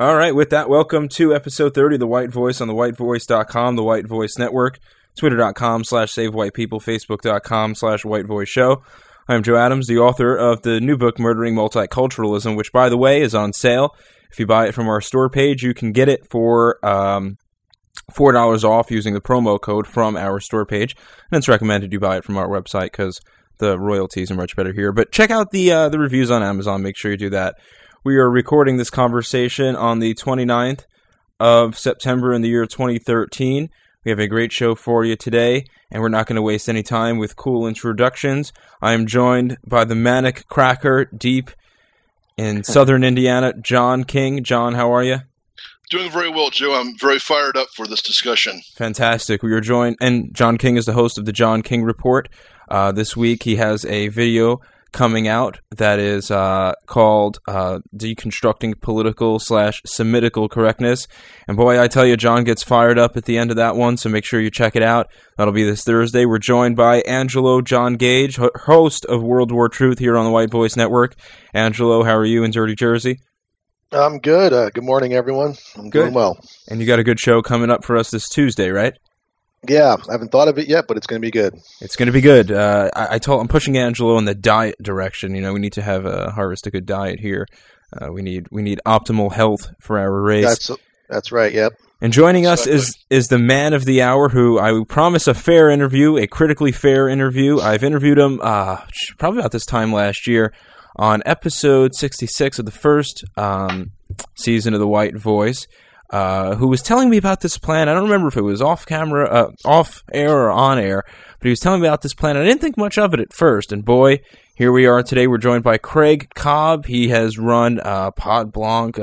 All right, with that, welcome to episode 30 of The White Voice on the whitevoice.com, the White Voice Network, twitter.com slash save white people, facebook.com slash white voice show. I'm Joe Adams, the author of the new book, Murdering Multiculturalism, which, by the way, is on sale. If you buy it from our store page, you can get it for um, $4 off using the promo code from our store page. And it's recommended you buy it from our website because the royalties are much better here. But check out the uh, the reviews on Amazon. Make sure you do that. We are recording this conversation on the 29th of September in the year 2013. We have a great show for you today, and we're not going to waste any time with cool introductions. I am joined by the Manic Cracker deep in southern Indiana, John King. John, how are you? Doing very well, Joe. I'm very fired up for this discussion. Fantastic. We are joined, and John King is the host of the John King Report. Uh, this week he has a video coming out that is uh, called uh, Deconstructing Political slash Semitical Correctness. And boy, I tell you, John gets fired up at the end of that one, so make sure you check it out. That'll be this Thursday. We're joined by Angelo John Gage, host of World War Truth here on the White Voice Network. Angelo, how are you in Dirty Jersey? I'm good. Uh, good morning, everyone. I'm Good. doing well. And you got a good show coming up for us this Tuesday, right? Yeah, I haven't thought of it yet, but it's going to be good. It's going to be good. Uh, I, I told I'm pushing Angelo in the diet direction. You know, we need to have a harvest a good diet here. Uh, we need we need optimal health for our race. That's that's right. Yep. and joining us Exactly. is is the man of the hour, who I promise a fair interview, a critically fair interview. I've interviewed him uh, probably about this time last year on episode 66 of the first um, season of The White Voice. Uh, who was telling me about this plan? I don't remember if it was off camera, uh, off air, or on air, but he was telling me about this plan. I didn't think much of it at first, and boy, here we are today. We're joined by Craig Cobb. He has run uh, Pod Blanc.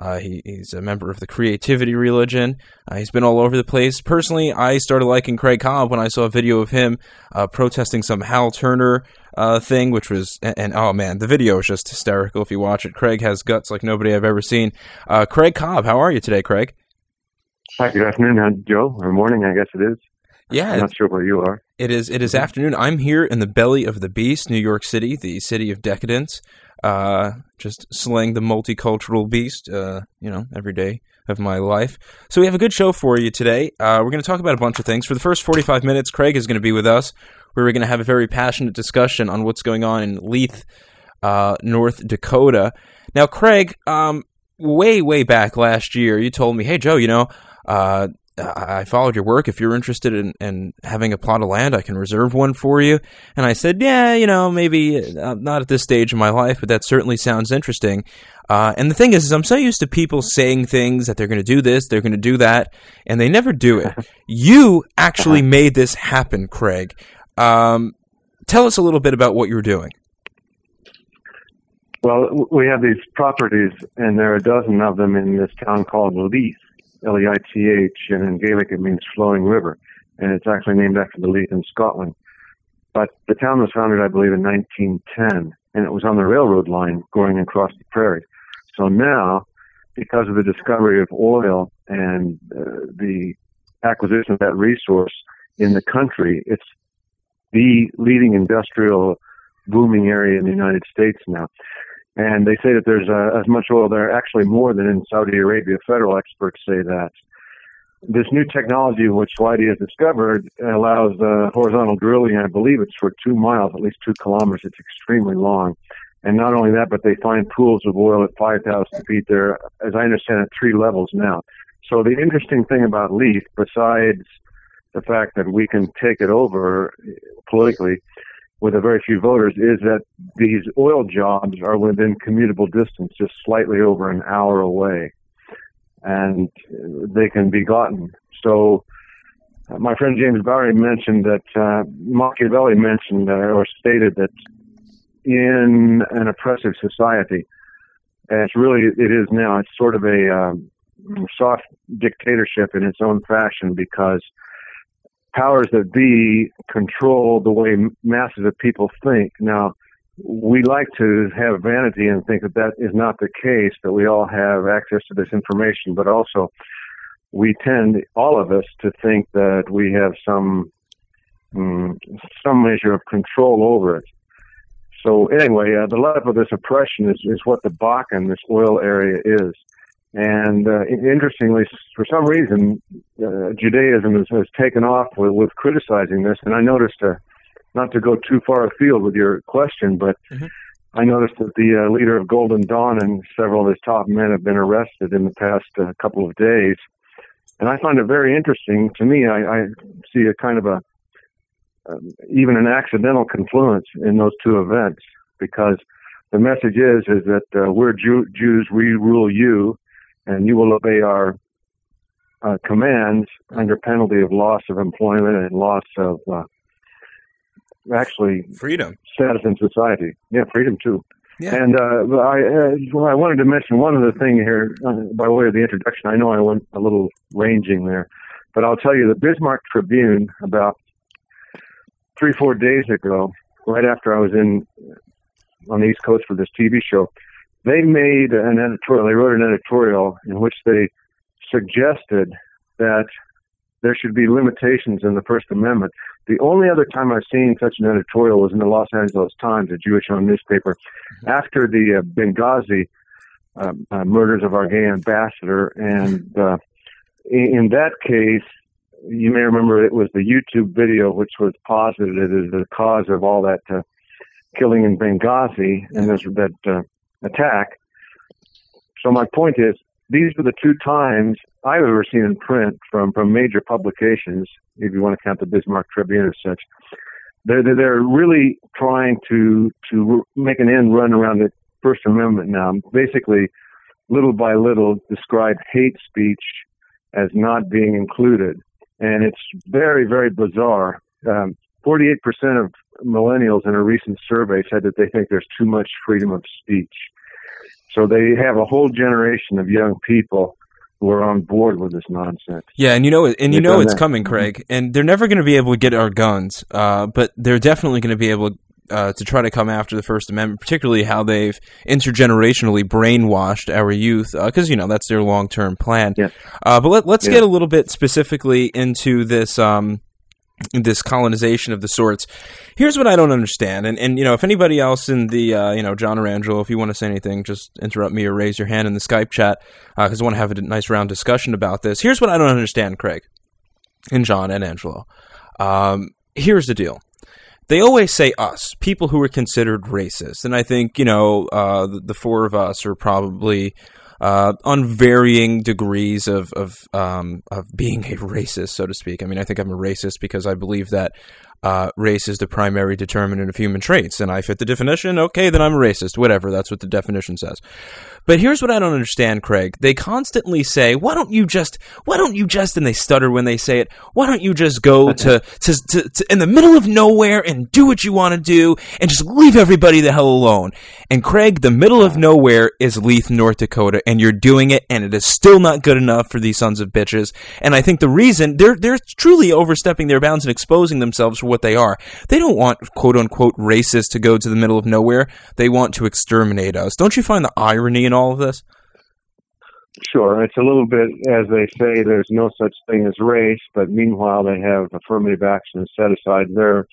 Uh, he, he's a member of the Creativity Religion. Uh, he's been all over the place. Personally, I started liking Craig Cobb when I saw a video of him uh, protesting some Hal Turner uh, thing, which was and, and oh man, the video is just hysterical. If you watch it, Craig has guts like nobody I've ever seen. Uh, Craig Cobb, how are you today, Craig? Hi, good afternoon, Joe, or morning, I guess it is. Yeah. I'm not sure where you are. It is. It is afternoon. I'm here in the belly of the beast, New York City, the city of decadence. Uh, just slaying the multicultural beast. Uh, you know, every day of my life. So we have a good show for you today. Uh, we're going to talk about a bunch of things. For the first 45 minutes, Craig is going to be with us. We're going to have a very passionate discussion on what's going on in Leith, uh, North Dakota. Now, Craig, um, way way back last year, you told me, "Hey, Joe, you know." I I followed your work. If you're interested in, in having a plot of land, I can reserve one for you. And I said, yeah, you know, maybe uh, not at this stage in my life, but that certainly sounds interesting. Uh, and the thing is, is, I'm so used to people saying things that they're going to do this, they're going to do that, and they never do it. you actually made this happen, Craig. Um, tell us a little bit about what you're doing. Well, we have these properties, and there are a dozen of them in this town called Leith, L-E-I-T-H, and in Gaelic it means flowing river, and it's actually named after the Leith in Scotland. But the town was founded, I believe, in 1910, and it was on the railroad line going across the prairie. So now, because of the discovery of oil and uh, the acquisition of that resource in the country, it's the leading industrial booming area in the United States now. And they say that there's uh, as much oil there, actually more than in Saudi Arabia. Federal experts say that. This new technology, which Leidy has discovered, allows uh, horizontal drilling. I believe it's for two miles, at least two kilometers. It's extremely long. And not only that, but they find pools of oil at 5,000 feet there, as I understand it, three levels now. So the interesting thing about Leith, besides the fact that we can take it over politically, with a very few voters is that these oil jobs are within commutable distance, just slightly over an hour away, and they can be gotten. So, uh, my friend James Barry mentioned that uh, Machiavelli mentioned uh, or stated that in an oppressive society, it's really it is now. It's sort of a um, soft dictatorship in its own fashion because powers that be control the way masses of people think. Now, we like to have vanity and think that that is not the case, that we all have access to this information, but also we tend, all of us, to think that we have some um, some measure of control over it. So anyway, uh, the level of this oppression is, is what the Bakken, this oil area, is. And uh, interestingly, for some reason, uh, Judaism has, has taken off with, with criticizing this. And I noticed, uh, not to go too far afield with your question, but mm-hmm. I noticed that the uh, leader of Golden Dawn and several of his top men have been arrested in the past uh, couple of days. And I find it very interesting. To me, I, I see a kind of a um, even an accidental confluence in those two events because the message is is that uh, we're Jew- Jews, we rule you, and you will obey our uh, commands under penalty of loss of employment and loss of uh, actually freedom status in society. Yeah, freedom too. Yeah. And uh, I, uh, well, I wanted to mention one other thing here uh, by way of the introduction. I know I went a little ranging there, but I'll tell you the Bismarck Tribune about three, four days ago, right after I was in on the East Coast for this TV show, they made an editorial. They wrote an editorial in which they suggested that there should be limitations in the First Amendment. The only other time I've seen such an editorial was in the Los Angeles Times, a Jewish-owned newspaper, after the uh, Benghazi uh, uh, murders of our gay ambassador, and uh, in, in that case, you may remember it was the YouTube video which was posited as the cause of all that uh, killing in Benghazi and this, that uh, attack. So my point is, these are the two times I've ever seen in print from from major publications, if you want to count the Bismarck Tribune as such. They're they're really trying to to make an end run around the First Amendment now. Basically, little by little, describe hate speech as not being included and it's very, very bizarre. Um, 48% of millennials in a recent survey said that they think there's too much freedom of speech. So they have a whole generation of young people who are on board with this nonsense. Yeah, and you know, and you They've know it's that. coming, Craig. And they're never going to be able to get our guns, uh, but they're definitely going to be able uh, to try to come after the First Amendment, particularly how they've intergenerationally brainwashed our youth, because uh, you know that's their long term plan. Yeah. Uh, but let, us yeah. get a little bit specifically into this. Um, this colonization of the sorts. Here's what I don't understand, and and you know if anybody else in the uh, you know John or Angelo, if you want to say anything, just interrupt me or raise your hand in the Skype chat because uh, I want to have a nice round discussion about this. Here's what I don't understand, Craig, and John and Angelo. Um, here's the deal they always say us, people who are considered racist. And I think, you know, uh, the, the, four of us are probably uh, on varying degrees of of, um, of being a racist, so to speak. I mean, I think I'm a racist because I believe that uh, race is the primary determinant of human traits, and I fit the definition. Okay, then I'm a racist. Whatever, that's what the definition says. But here's what I don't understand, Craig. They constantly say, "Why don't you just? Why don't you just?" And they stutter when they say it. Why don't you just go to, to, to, to in the middle of nowhere and do what you want to do and just leave everybody the hell alone? And Craig, the middle of nowhere is Leith, North Dakota, and you're doing it, and it is still not good enough for these sons of bitches. And I think the reason they're they're truly overstepping their bounds and exposing themselves what they are. They don't want quote unquote racists to go to the middle of nowhere. They want to exterminate us. Don't you find the irony in all of this? Sure. It's a little bit, as they say, there's no such thing as race, but meanwhile they have affirmative action set aside. There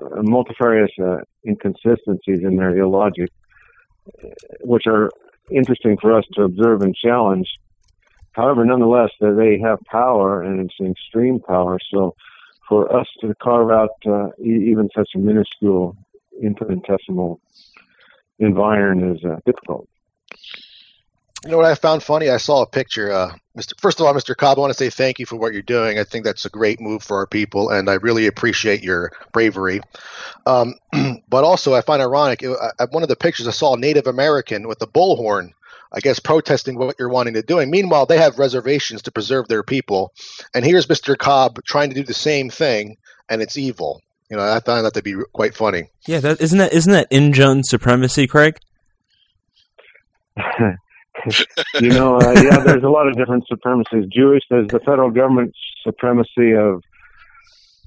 are multifarious uh, inconsistencies in their illogic, which are interesting for us to observe and challenge. However, nonetheless, they have power and it's extreme power. So for us to carve out uh, even such a minuscule infinitesimal environment is uh, difficult. You know what I found funny? I saw a picture. Uh, Mr. First of all, Mr. Cobb, I want to say thank you for what you're doing. I think that's a great move for our people, and I really appreciate your bravery. Um, but also, I find ironic. uh, At one of the pictures, I saw a Native American with a bullhorn. I guess protesting what you're wanting to do. And meanwhile, they have reservations to preserve their people. And here's Mr. Cobb trying to do the same thing, and it's evil. You know, I find that to be quite funny. Yeah, that isn't that isn't that in Injun supremacy, Craig? you know, uh, yeah, there's a lot of different supremacies. Jewish, there's the federal government supremacy of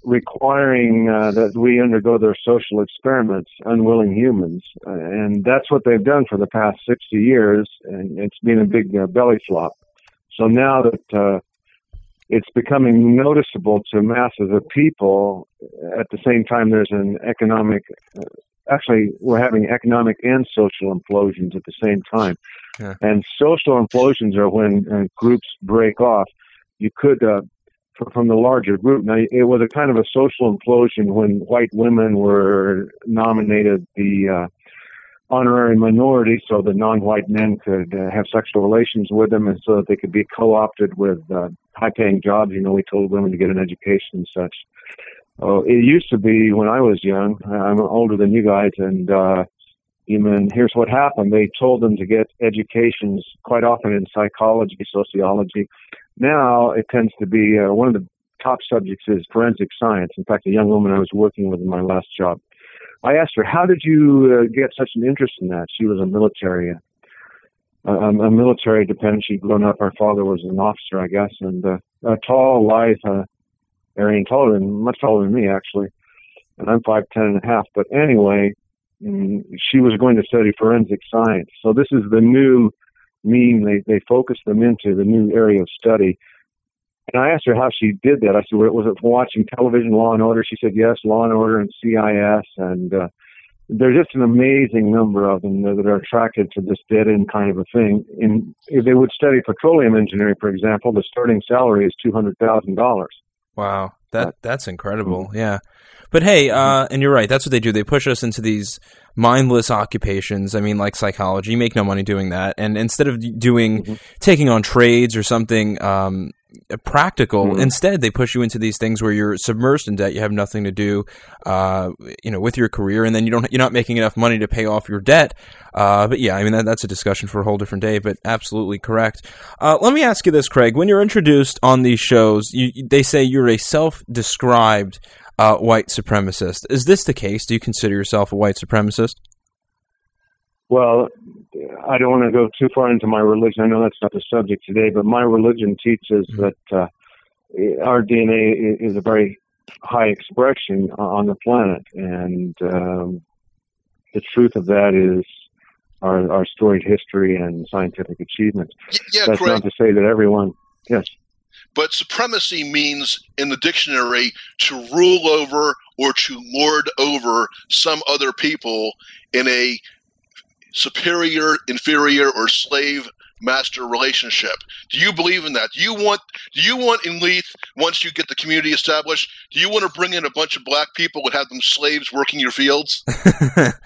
requiring uh, that we undergo their social experiments, unwilling humans, uh, and that's what they've done for the past 60 years, and it's been a big uh, belly flop. So now that uh, it's becoming noticeable to masses of people, at the same time, there's an economic. Uh, actually, we're having economic and social implosions at the same time. Yeah. And social implosions are when uh, groups break off. You could, uh, f- from the larger group. Now, it was a kind of a social implosion when white women were nominated the uh, honorary minority, so the non-white men could uh, have sexual relations with them, and so that they could be co-opted with uh, high-paying jobs. You know, we told women to get an education and such. Oh, it used to be when I was young. I'm older than you guys, and uh, even here's what happened. They told them to get educations quite often in psychology, sociology. Now it tends to be uh, one of the top subjects is forensic science. In fact, a young woman I was working with in my last job, I asked her, "How did you uh, get such an interest in that?" She was a military, uh, a military dependent. She'd grown up. Her father was an officer, I guess, and uh, a tall, lithe, uh, Aryan, taller than much taller than me actually, and I'm five ten and a half. But anyway, mm, she was going to study forensic science. So this is the new mean they they focused them into the new area of study. And I asked her how she did that. I said, "Was it watching television, Law and Order?" She said, "Yes, Law and Order and CSI." And uh, there's just an amazing number of them that are attracted to this dead end kind of a thing. And if they would study petroleum engineering, for example, the starting salary is two hundred thousand dollars. Wow, that that's incredible. Yeah, but hey, uh, and you're right. That's what they do. They push us into these mindless occupations. I mean, like psychology. You make no money doing that, and instead of doing Mhm. taking on trades or something um, practical, Mhm. instead they push you into these things where you're submersed in debt. You have nothing to do, uh, you know, with your career, and then you don't. You're not making enough money to pay off your debt. Uh, but yeah, I mean that, that's a discussion for a whole different day. But absolutely correct. Uh, let me ask you this, Craig. When you're introduced on these shows, you, they say you're a self-described uh, white supremacist. Is this the case? Do you consider yourself a white supremacist? Well, I don't want to go too far into my religion. I know that's not the subject today, but my religion teaches Mhm. that uh, our DNA is a very high expression on the planet, and um, the truth of that is our, our storied history and scientific achievements. Yeah, That's Craig. not to say that everyone. Yes. But supremacy means, in the dictionary, to rule over or to lord over some other people in a superior, inferior, or slave master relationship. Do you believe in that? Do you want do you want in Leith, once you get the community established, do you want to bring in a bunch of black people and have them slaves working your fields?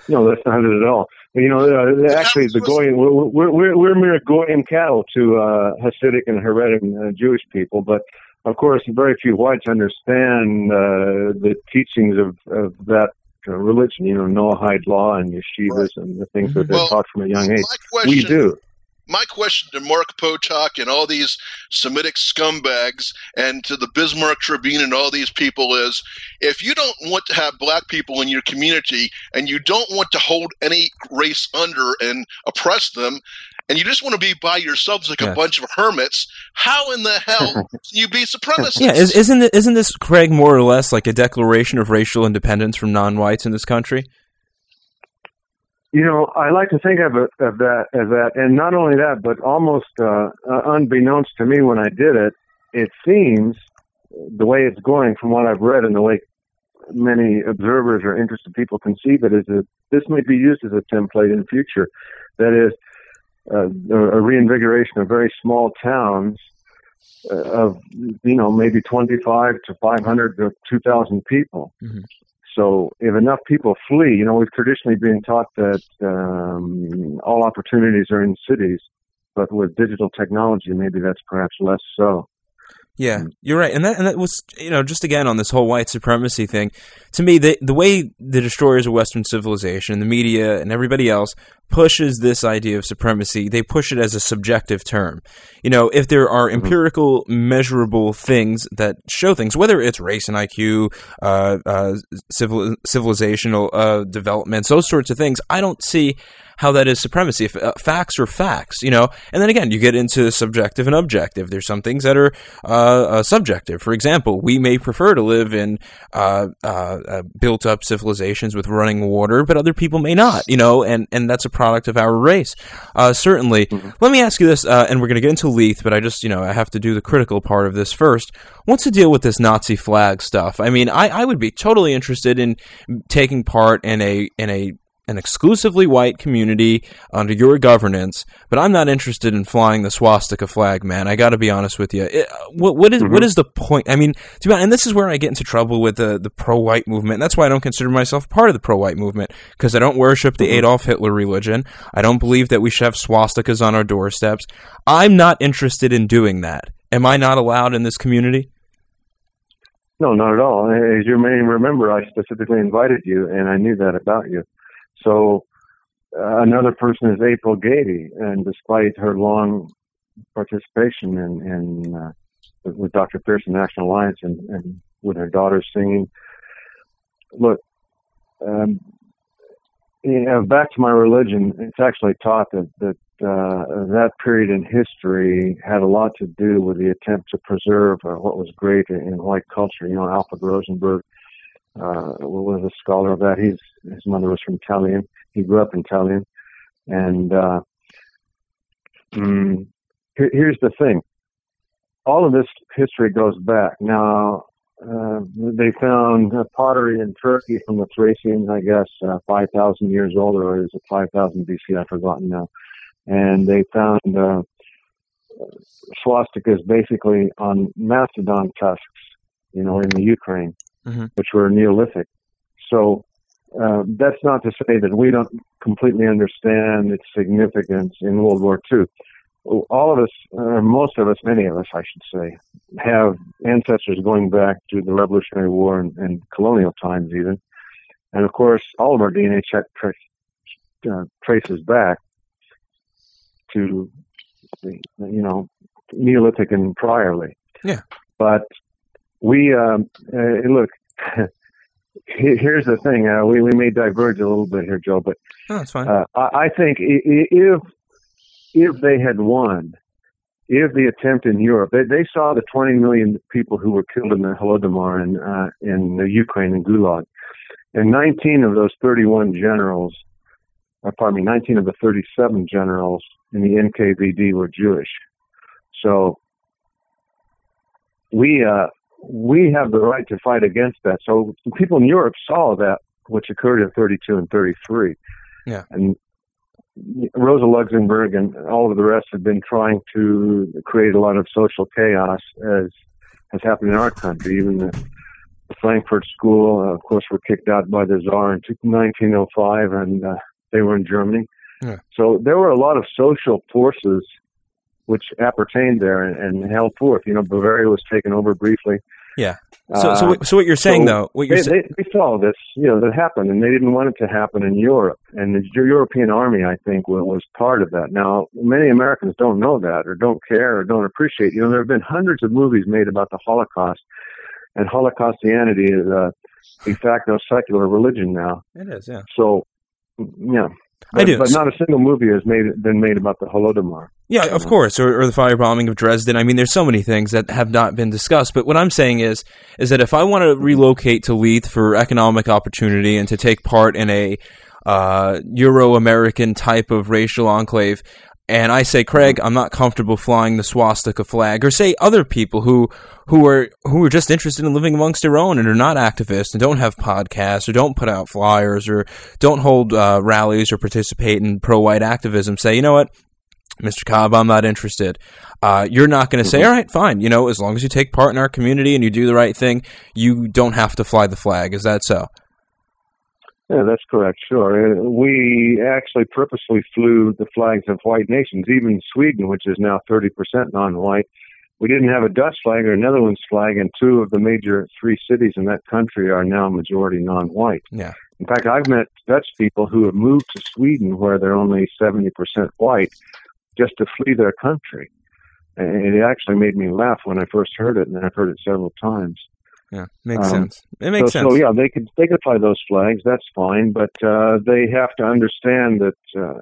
No, that's not it at all. You know, uh, actually, the Goyim, we're, we're, we're mere Goyim cattle to uh, Hasidic and Haredim uh, Jewish people, but of course, very few whites understand uh, the teachings of, of that religion, you know, Noahide law and yeshivas and the things that they're Well, taught from a young age. Question We do. My question to Mark Potok and all these Semitic scumbags and to the Bismarck Tribune and all these people is if you don't want to have black people in your community and you don't want to hold any race under and oppress them and you just want to be by yourselves like a bunch of hermits, how in the hell can you be supremacists? yeah, is, isn't it, isn't this Craig more or less like a declaration of racial independence from non-whites in this country? You know, I like to think of it of that as that, and not only that, but almost uh, uh, unbeknownst to me when I did it, it seems the way it's going, from what I've read, and the way many observers or interested people conceive it, is that this may be used as a template in the future. That is, uh, a reinvigoration of very small towns uh, of you know maybe 25 to 500 to 2,000 people. Mhm. So if enough people flee, you know, we've traditionally been taught that um, all opportunities are in cities. but with digital technology, maybe that's perhaps less so. Yeah, you're right, and that and that was you know just again on this whole white supremacy thing. To me, the the way the destroyers of Western civilization, the media, and everybody else pushes this idea of supremacy, they push it as a subjective term. You know, if there are Mm-hmm. empirical, measurable things that show things, whether it's race and IQ, uh, uh, civil civilizational uh, developments, those sorts of things, I don't see how that is supremacy. If uh, facts are facts, you know, and then again, you get into subjective and objective. There's some things that are uh, uh, subjective. For example, we may prefer to live in uh, uh, uh, built-up civilizations with running water, but other people may not, you know, and, and that's a product of our race. Uh, certainly. Let me ask you this, uh, and we're going to get into Leith, but I just, you know, I have to do the critical part of this first. What's the deal with this Nazi flag stuff? I mean, I, I would be totally interested in taking part in a in a an exclusively white community under your governance, but I'm not interested in flying the swastika flag, man. I got to be honest with you. It, uh, what what is- what mm-hmm. is the point? I mean, to be honest, and this is where I get into trouble with the the pro white movement. And that's why I don't consider myself part of the pro white movement because I don't worship the mm-hmm. Adolf Hitler religion. I don't believe that we should have swastikas on our doorsteps. I'm not interested in doing that. Am I not allowed in this community? No, not at all. As you may remember, I specifically invited you, and I knew that about you. So uh, another person is April Gaede, and despite her long participation in, in uh, with- Dr. Pearson National Alliance and, and with her daughter singing, look, um, you know, back to my religion, it's actually taught that that uh, that period in history had a lot to do with the attempt to preserve uh, what was great in, in white culture. You know, Alfred Rosenberg uh, was a scholar of that. He's his mother was from Tallinn. He grew up in Tallinn, and uh, mm, here, here's the thing: all of this history goes back. Now, uh, they found uh, pottery in Turkey from the Thracians, I guess, uh, 5,000 years old, or is it 5,000 BC? I've forgotten now. And they found uh, swastikas basically on mastodon tusks, you know, in the Ukraine, Mhm. which were Neolithic. So uh, that's not to say that we don't completely understand its significance in World War II. All of us, or most of us, many of us, I should say, have ancestors going back to the Revolutionary War and, and colonial times, even. And of course, all of our DNA check tra- uh, traces back to, the, you know, Neolithic and priorly. Yeah. But we, um, uh, look, here's the thing. Uh, we, we may diverge a little bit here, Joe, but Oh, that's fine. uh, I, I think if if they had won, if the attempt in Europe, they, they saw the 20 million people who were killed in the Holodomor in uh, in the Ukraine and Gulag, and 19 of those 31 generals, or pardon me, 19 of the 37 generals in the NKVD were Jewish. So we uh, we have the right to fight against that. So people in Europe saw that which occurred in 32 and 33. Yeah. And Rosa Luxemburg and all of the rest have been trying to create a lot of social chaos as has happened in our country. Even the, the Frankfurt School, uh, of course, were kicked out by the Tsar in 1905, and uh, they were in Germany. Yeah. So there were a lot of social forces which appertained there and, and held forth. You know, Bavaria was taken over briefly. Yeah. So, so, Uh, what- so what you're saying so though, what you're they, saying, they, they saw this, you know, that happened, and they didn't want it to happen in Europe. And the European army, I think, was, was part of that. Now, many Americans don't know that, or don't care, or don't appreciate. You know, there have been hundreds of movies made about the Holocaust, and Holocaustianity is a de facto secular religion now. it is, yeah. So, yeah. I But, do. but not a single movie has made been made about the Holodomor. Yeah, of course, or, or the firebombing of Dresden. I mean, there's so many things that have not been discussed. But what I'm saying is, is that if I want to relocate to Leith for economic opportunity and to take part in a uh, Euro-American type of racial enclave, and I say, Craig, I'm not comfortable flying the swastika flag, or say other people who who are who are just interested in living amongst their own and are not activists and don't have podcasts or don't put out flyers or don't hold uh, rallies or participate in pro-white activism, say, you know what? Mr. Cobb, I'm not interested. Uh, you're not going to say, all right, fine. You know, as long as you take part in our community and you do the right thing, you don't have to fly the flag. Is that so? Yeah, that's correct. Sure. We actually purposely flew the flags of white nations, even Sweden, which is now 30% non white. We didn't have a Dutch flag or a Netherlands flag, and two of the major three cities in that country are now majority non white. Yeah. In fact, I've met Dutch people who have moved to Sweden where they're only 70% white just to flee their country. And it actually made me laugh when I first heard it, and I've heard it several times. Yeah, makes Um, sense. It makes so, sense. So yeah, they could they could fly those flags. That's fine, but uh, they have to understand that uh,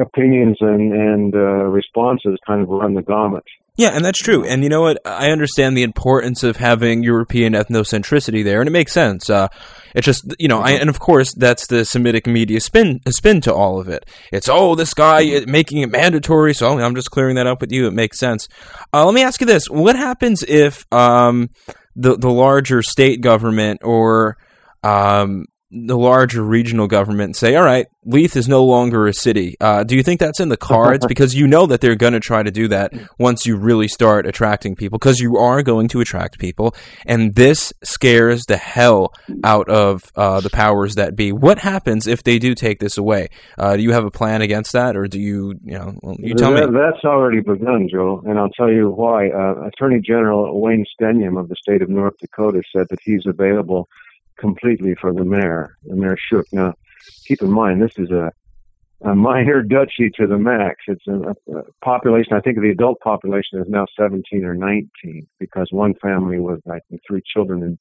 opinions and and uh, responses kind of run the gamut. Yeah, and that's true. And you know what? I understand the importance of having European ethnocentricity there, and it makes sense. Uh, it's just you know, I, and of course that's the Semitic media spin spin to all of it. It's oh, this guy is making it mandatory, so I'm just clearing that up with you. It makes sense. Uh, let me ask you this: What happens if um, the the larger state government or um, the larger regional government say, all right, Leith is no longer a city. Uh, do you think that's in the cards? because you know that they're going to try to do that once you really start attracting people, because you are going to attract people. And this scares the hell out of uh, the powers that be. What happens if they do take this away? Uh, do you have a plan against that, or do you, you know, well, you tell me. That's already begun, Joe, and I'll tell you why. Uh, Attorney General Wayne Stenehjem of the state of North Dakota said that he's available completely for the mayor, the mayor Schock. Now, keep in mind, this is a, a minor duchy to the max. It's a, a population, I think the adult population is now 17 or 19 because one family with, I think, three children and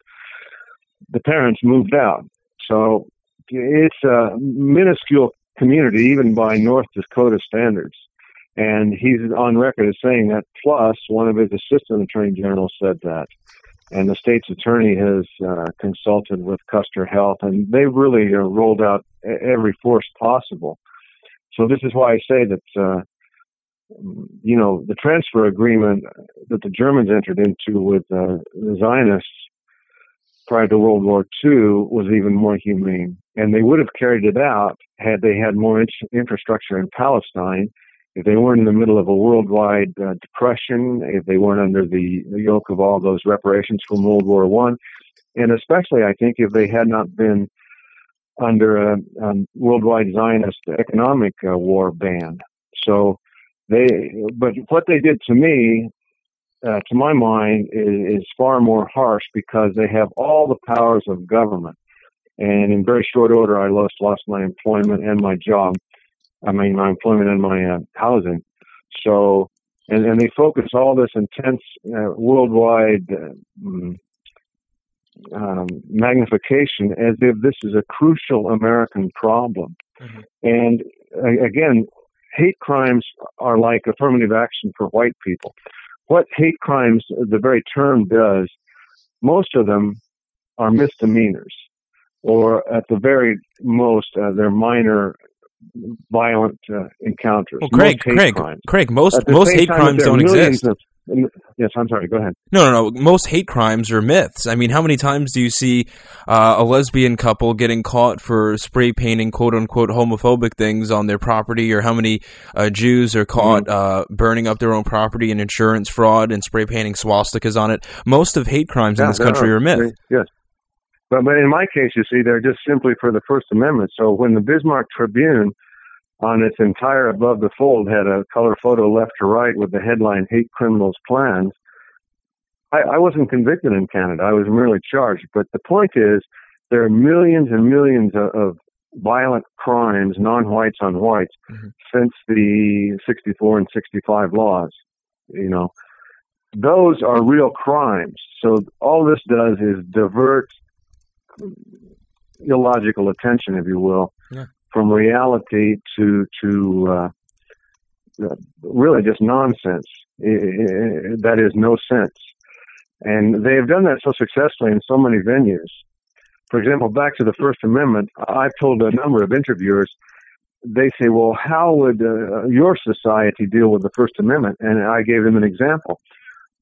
the parents moved out. So it's a minuscule community, even by North Dakota standards. And he's on record as saying that. Plus, one of his assistant attorney generals said that. And the state's attorney has uh, consulted with Custer Health, and they've really uh, rolled out every force possible. So this is why I say that, uh, you know, the transfer agreement that the Germans entered into with uh, the Zionists prior to World War II was even more humane. And they would have carried it out had they had more in- infrastructure in Palestine, if they weren't in the middle of a worldwide uh, depression, if they weren't under the, yoke of all those reparations from World War One, and especially, I think, if they had not been under a, a worldwide Zionist economic uh, war ban. So they, but what they did to me uh, to my mind, is, is far more harsh because they have all the powers of government. And in very short order, I lost lost my employment and my job. I mean, my employment and my uh, housing. So, and, and they focus all this intense uh, worldwide uh, mm, um, magnification as if this is a crucial American problem. Mhm. And uh, again, hate crimes are like affirmative action for white people what hate crimes, the very term does, most of them are misdemeanors, or at the very most, uh, they're minor violent uh, encounters. Well, Craig, most Craig, crimes. Craig, most most hate crimes don't exist. of- yes, I'm sorry. Go ahead. No, no, no. Most hate crimes are myths. I mean, how many times do you see uh, a lesbian couple getting caught for spray painting "quote unquote" homophobic things on their property, or how many uh, Jews are caught uh, burning up their own property and insurance fraud and spray painting swastikas on it? Most of hate crimes in this country are myth. Yes. But, but in my case, you see, they're just simply for the First Amendment. So when the Bismarck Tribune on its entire above the fold had a color photo left to right with the headline Hate Criminals Plans, I, I wasn't convicted in Canada. I was merely charged. But the point is, there are millions and millions of, of violent crimes, non-whites on whites, Mhm. since the 64 and 65 laws. You know, those are real crimes. So all this does is divert illogical attention, if you will, Yeah. from reality to to uh, really just nonsense. That is no sense, and they have done that so successfully in so many venues. For example, back to the First Amendment, I've told a number of interviewers. They say, "Well, how would uh, your society deal with the First Amendment?" And I gave them an example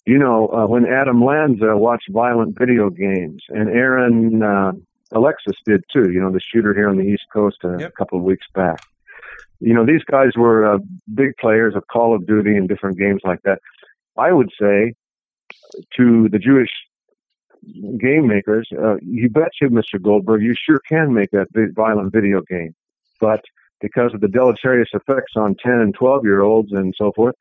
you know, uh, when Adam Lanza watched violent video games, and Aaron uh, Alexis did too. You know, the shooter here on the East Coast uh, Yep. a couple of weeks back. You know, these guys were uh, big players of Call of Duty and different games like that. I would say to the Jewish game makers, uh, you bet you, Mr. Goldberg, you sure can make that vi- violent video game. But because of the deleterious effects on 10 and 12 year olds and so forth,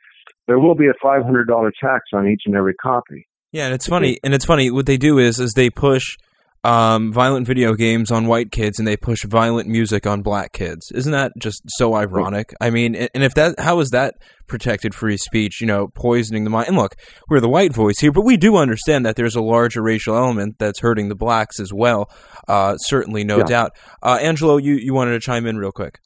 there will be a $500 tax on each and every copy. Yeah, and it's funny. And it's funny. What they do is, is they push um, violent video games on white kids and they push violent music on black kids. Isn't that just so ironic? I mean, and if that, how is that protected free speech, you know, poisoning the mind? And look, we're the white voice here, but we do understand that there's a larger racial element that's hurting the blacks as well. Uh, certainly, no Yeah. doubt. Uh, Angelo, you, you wanted to chime in real quick.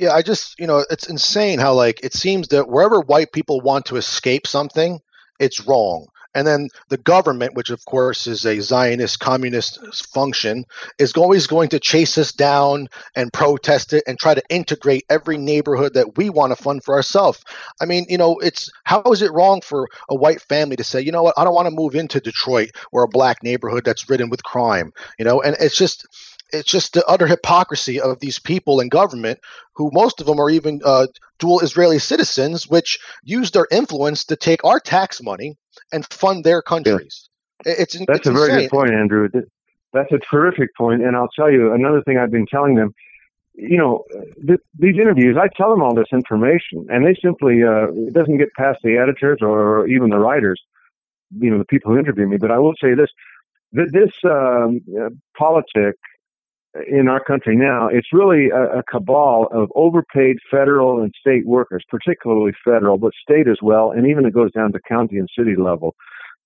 Yeah, I just, you know, it's insane how, like, it seems that wherever white people want to escape something, it's wrong. And then the government, which of course is a Zionist communist function, is always going to chase us down and protest it and try to integrate every neighborhood that we want to fund for ourselves. I mean, you know, it's how is it wrong for a white family to say, you know what, I don't want to move into Detroit or a black neighborhood that's ridden with crime, you know? And it's just, it's just the utter hypocrisy of these people in government who most of them are even uh, dual Israeli citizens, which use their influence to take our tax money and fund their countries. It- It's That's it's a very good point, Andrew. That's a terrific point, and I'll tell you another thing I've been telling them. You know, th- these interviews, I tell them all this information, and they simply uh, it doesn't get past the editors or even the writers. You know, the people who interview me. But I will say this: that this um, uh, politic in our country now, it's really a, a cabal of overpaid federal and state workers, particularly federal, but state as well, and even it goes down to county and city level,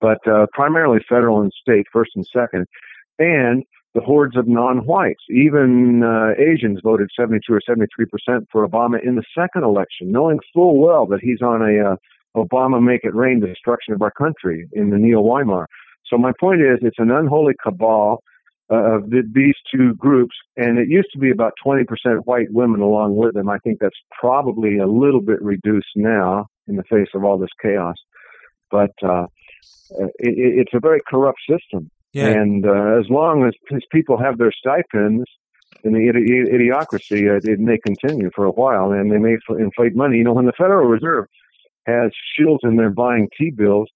but uh, primarily federal and state, first and second, and the hordes of non-whites. Even uh, Asians voted 72 or 73 percent for Obama in the second election, knowing full well that he's on a uh, Obama make it rain destruction of our country in the neo Weimar. So my point is, it's an unholy cabal uh, of the, these two groups, and it used to be about 20% white women along with them. I think that's probably a little bit reduced now in the face of all this chaos. But uh, it, it- it's a very corrupt system, Yeah, and uh, as long as these people have their stipends in the idi- idiocracy, uh, it may continue for a while, and they may inflate money. You know, when the Federal Reserve has shields in there buying T-bills, it-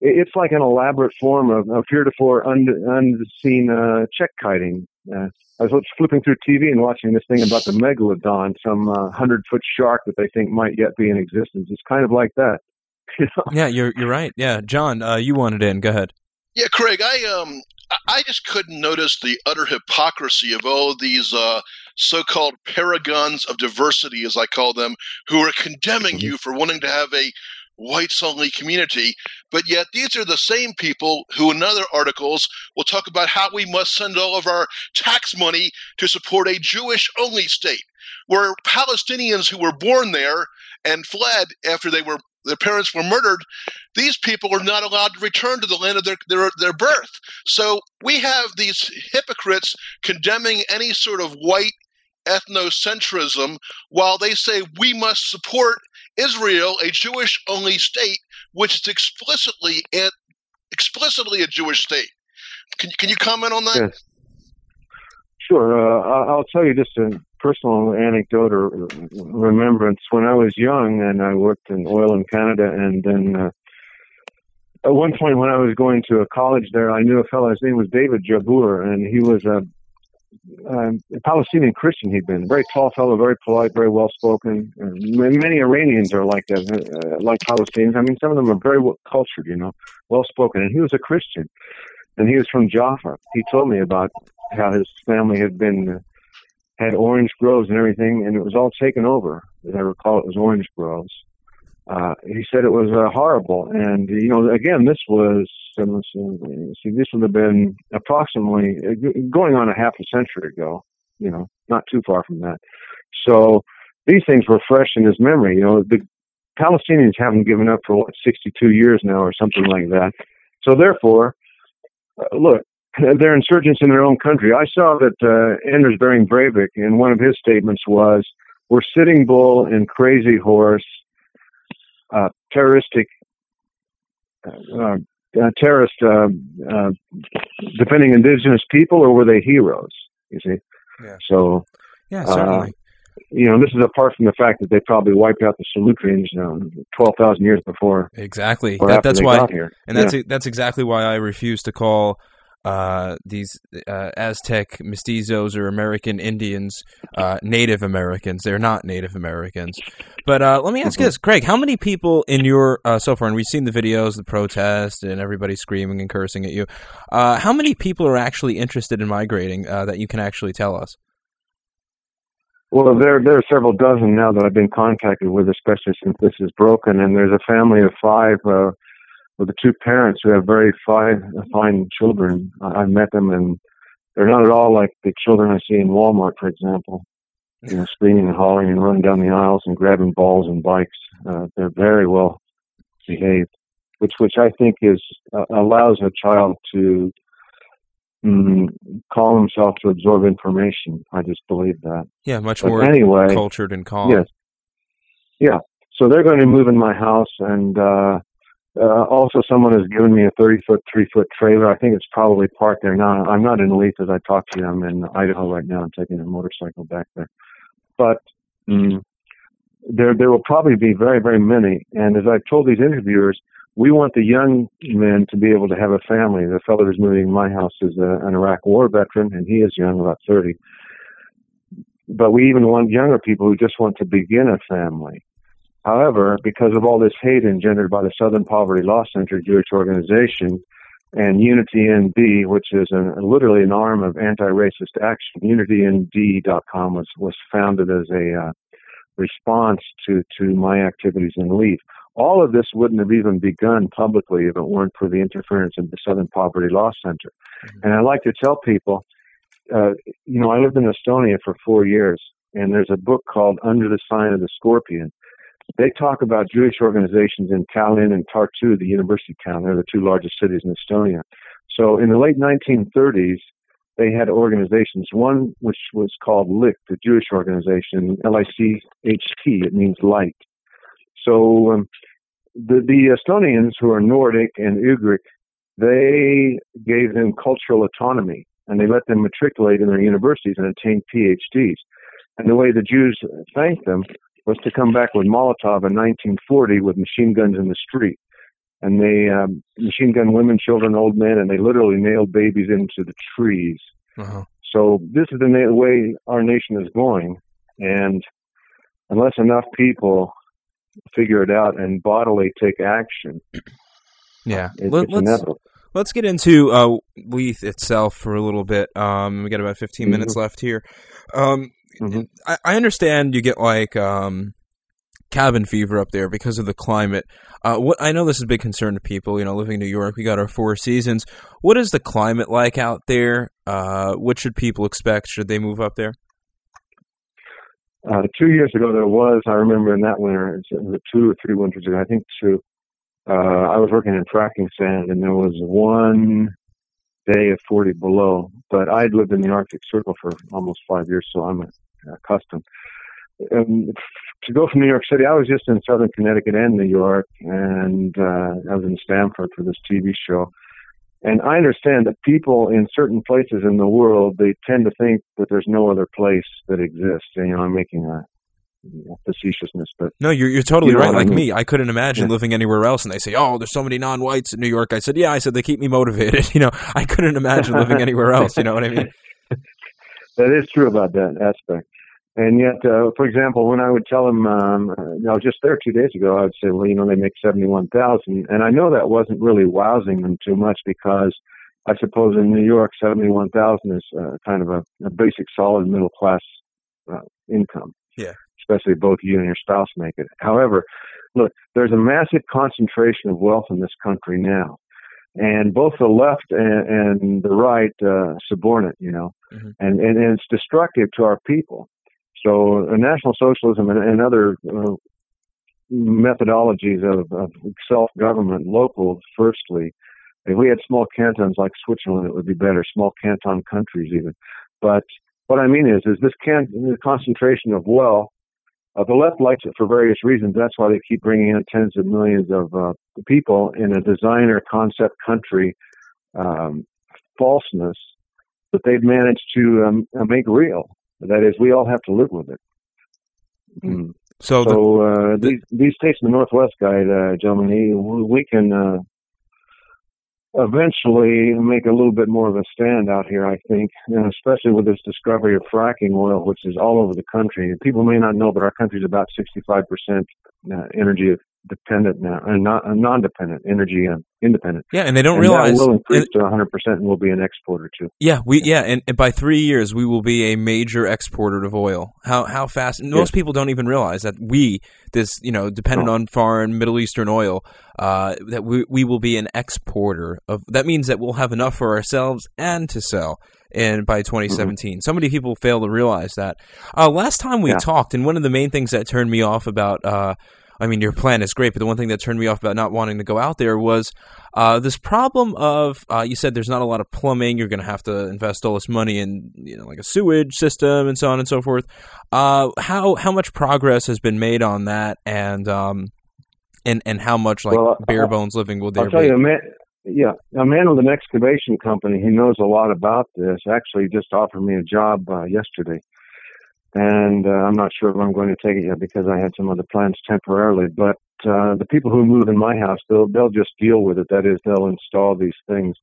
it's like an elaborate form of, of heretofore un, unseen uh, check kiting. Uh, I was flipping through TV and watching this thing about the megalodon, some uh, hundred-foot shark that they think might yet be in existence. It's kind of like that. You know? yeah, you're you're right. Yeah, John, uh, you wanted in. Go ahead. Yeah, Craig, I um I- I just couldn't notice the utter hypocrisy of all these uh, so-called paragons of diversity, as I call them, who are condemning Mm-hmm. you for wanting to have a whites-only community. But yet, these are the same people who, in other articles, will talk about how we must send all of our tax money to support a Jewish-only state, where Palestinians who were born there and fled after they were their parents were murdered these people are not allowed to return to the land of their, their, their birth. So we have these hypocrites condemning any sort of white ethnocentrism while they say we must support Israel, a Jewish only state, which is explicitly and explicitly a Jewish state. Can, can you comment on that? Yes. Sure. Uh, I'll tell you just a personal anecdote or remembrance. When I was young and I worked in oil in Canada, and then uh, at one point when I was going to a college there, I knew a fellow. His name was David Jabour, and he was a, um, a Palestinian Christian. He'd been a very tall fellow, very polite, very well spoken. Many Iranians are like that, uh, like Palestinians. I mean, some of them are very well cultured, you know, well spoken. And he was a Christian, and he was from Jaffa. He told me about how his family had been uh, had orange groves and everything, and it was all taken over. As I recall, it was orange groves. Uh, he said it was uh, horrible, and you know, again, this was um, see, this would have been approximately uh, going on a half a century ago. You know, not too far from that. So these things were fresh in his memory. You know, the Palestinians haven't given up for what 62 years now, or something like that. So therefore, uh, look, they're insurgents in their own country. I saw that uh, Anders Behring Breivik, in one of his statements, was "We're Sitting Bull and Crazy Horse, uh, terroristic, uh, uh, terrorist, uh, uh, defending indigenous people, or were they heroes?" You see. Yeah. So Yeah, Uh, certainly. you know, this is apart from the fact that they probably wiped out the Solutreans um, twelve thousand years before exactly. That, that's why. And that's that's exactly why I refuse to call uh, these uh, Aztec mestizos or American Indians, uh, Native Americans. They're not Native Americans. But uh, let me ask you this, Craig. How many people in your uh, so far? And we've seen the videos, the protest, and everybody screaming and cursing at you. Uh, how many people are actually interested in migrating that you can actually tell us? Well, there there are several dozen now that I've been contacted with, especially since this is broken. And there's a family of five uh, with the two parents who have very fine fine children. I've met them, and they're not at all like the children I see in Walmart, for example. You know, screaming and hollering and running down the aisles and grabbing balls and bikes. Uh, they're very well behaved, which which I think is uh, allows a child to mm, calm himself to absorb information. I just believe that. Yeah, much But more anyway, cultured and calm. Yes. Yeah. So they're going to move in my house, and uh, uh, also someone has given me a 30 foot, three foot trailer. I think it's probably parked there now. I'm not in Leith as I talk to you. I'm in Idaho right now. I'm taking a motorcycle back there. But mm, there, there will probably be very, very many. And as I've told these interviewers, we want the young men to be able to have a family. The fellow who's moving in my house is a, an Iraq War veteran, and he is young, about 30. But we even want younger people who just want to begin a family. However, because of all this hate engendered by the Southern Poverty Law Center Jewish organization and Unity ND, which is an, literally an arm of anti-racist action, UnityND.com was, was founded as a uh, response to, to my activities in Leith. All of this wouldn't have even begun publicly if it weren't for the interference of the Southern Poverty Law Center. And I like to tell people, uh, you know, I lived in Estonia for four years, and there's a book called Under the Sign of the Scorpion. They talk about Jewish organizations in Tallinn and Tartu, the university town. They're the two largest cities in Estonia. So in the late 1930s, they had organizations. One which was called LICHT, the Jewish organization, L-I-C-H-T. It means light. So um, the the Estonians who are Nordic and Ugric, they gave them cultural autonomy and they let them matriculate in their universities and attain PhDs. And the way the Jews thanked them was to come back with Molotov in 1940 with machine guns in the street. And they um, machine gun women, children, old men, and they literally nailed babies into the trees. Uh-huh. So this is the na- way our nation is going, and unless enough people figure it out and bodily take action, Yeah. it, Let, us let's get into uh, Leith itself for a little bit. Um, we got about 15 Mhm. minutes left here. Um, Mhm. I, I understand you get like um, cabin fever up there because of the climate. Uh, what I know this is a big concern to people. You know, living in New York, we got our four seasons. What is the climate like out there? Uh, what should people expect? Should they move up there? Uh, two years ago, there was, I remember in that winter, was two or three winters ago, I think two, uh, I was working in fracking sand and there was one day of 40 below, but I'd lived in the Arctic Circle for almost five years, so I'm accustomed. Um, to go from New York City, I was just in southern Connecticut and New York, and uh, I was in Stamford for this TV show. And I understand that people in certain places in the world, they tend to think that there's no other place that exists. And, you know, I'm making a, facetiousness, but No, you're you're totally You know right. what I Like mean. me, I couldn't imagine Yeah. living anywhere else. And they say, "Oh, there's so many non-whites in New York." I said, "Yeah." I said they keep me motivated. You know, I couldn't imagine living anywhere else. You know what I mean? that is true about that aspect. And yet, uh, for example, when I would tell them, um, you know, just there two days ago, I would say, well, you know, they make seventy-one thousand, and I know that wasn't really wowsing them too much because I suppose in New York, seventy-one thousand is uh, kind of a, a basic, solid middle class uh, income. Yeah. Especially both you and your spouse make it. However, look, there's a massive concentration of wealth in this country now, and both the left and, and the right uh, subordinate, you know, Mhm. and, and and it's destructive to our people. So uh, National Socialism and, and other uh, methodologies of, of self-government, local, firstly, if we had small cantons like Switzerland, it would be better. Small canton countries, even. But what I mean is, is this can concentration of wealth. Uh, the left likes it for various reasons. That's why they keep bringing in tens of millions of uh, people in a designer concept country um, falseness that they've managed to um, uh, make real. That is, we all have to live with it. Mm. So, the, So uh, these these states in the Northwest, guide uh, gentlemen, he- we can uh, eventually make a little bit more of a stand out here, I think, and especially with this discovery of fracking oil, which is all over the country. People may not know, but our country is about 65% uh, energy dependent now, and not uh, non-dependent, energy uh, independent. Yeah, and they don't and realize that will increase and- to 100% and we'll be an exporter too. Yeah, we yeah, and, and by three years we will be a major exporter of oil. How how fast? Most people don't even realize that we this you know dependent No. on foreign Middle Eastern oil, uh, that we we will be an exporter of. That means that we'll have enough for ourselves and to sell. And by 2017, so many people fail to realize that. Uh, last time we Yeah. talked, and one of the main things that turned me off about. Uh, I mean, your plan is great, but the one thing that turned me off about not wanting to go out there was uh, this problem of uh, you said there's not a lot of plumbing. You're going to have to invest all this money in you know like a sewage system and so on and so forth. Uh, how how much progress has been made on that, and um, and and how much like Well, bare I'll- bones living will there I'll tell be? you, a man, yeah, a man with an excavation company, he knows a lot about this. Actually, just offered me a job uh, yesterday, and uh, I'm not sure if I'm going to take it yet because I had some other plans temporarily. But uh, the people who move in my house, they'll they'll just deal with it. That is, they'll install these things.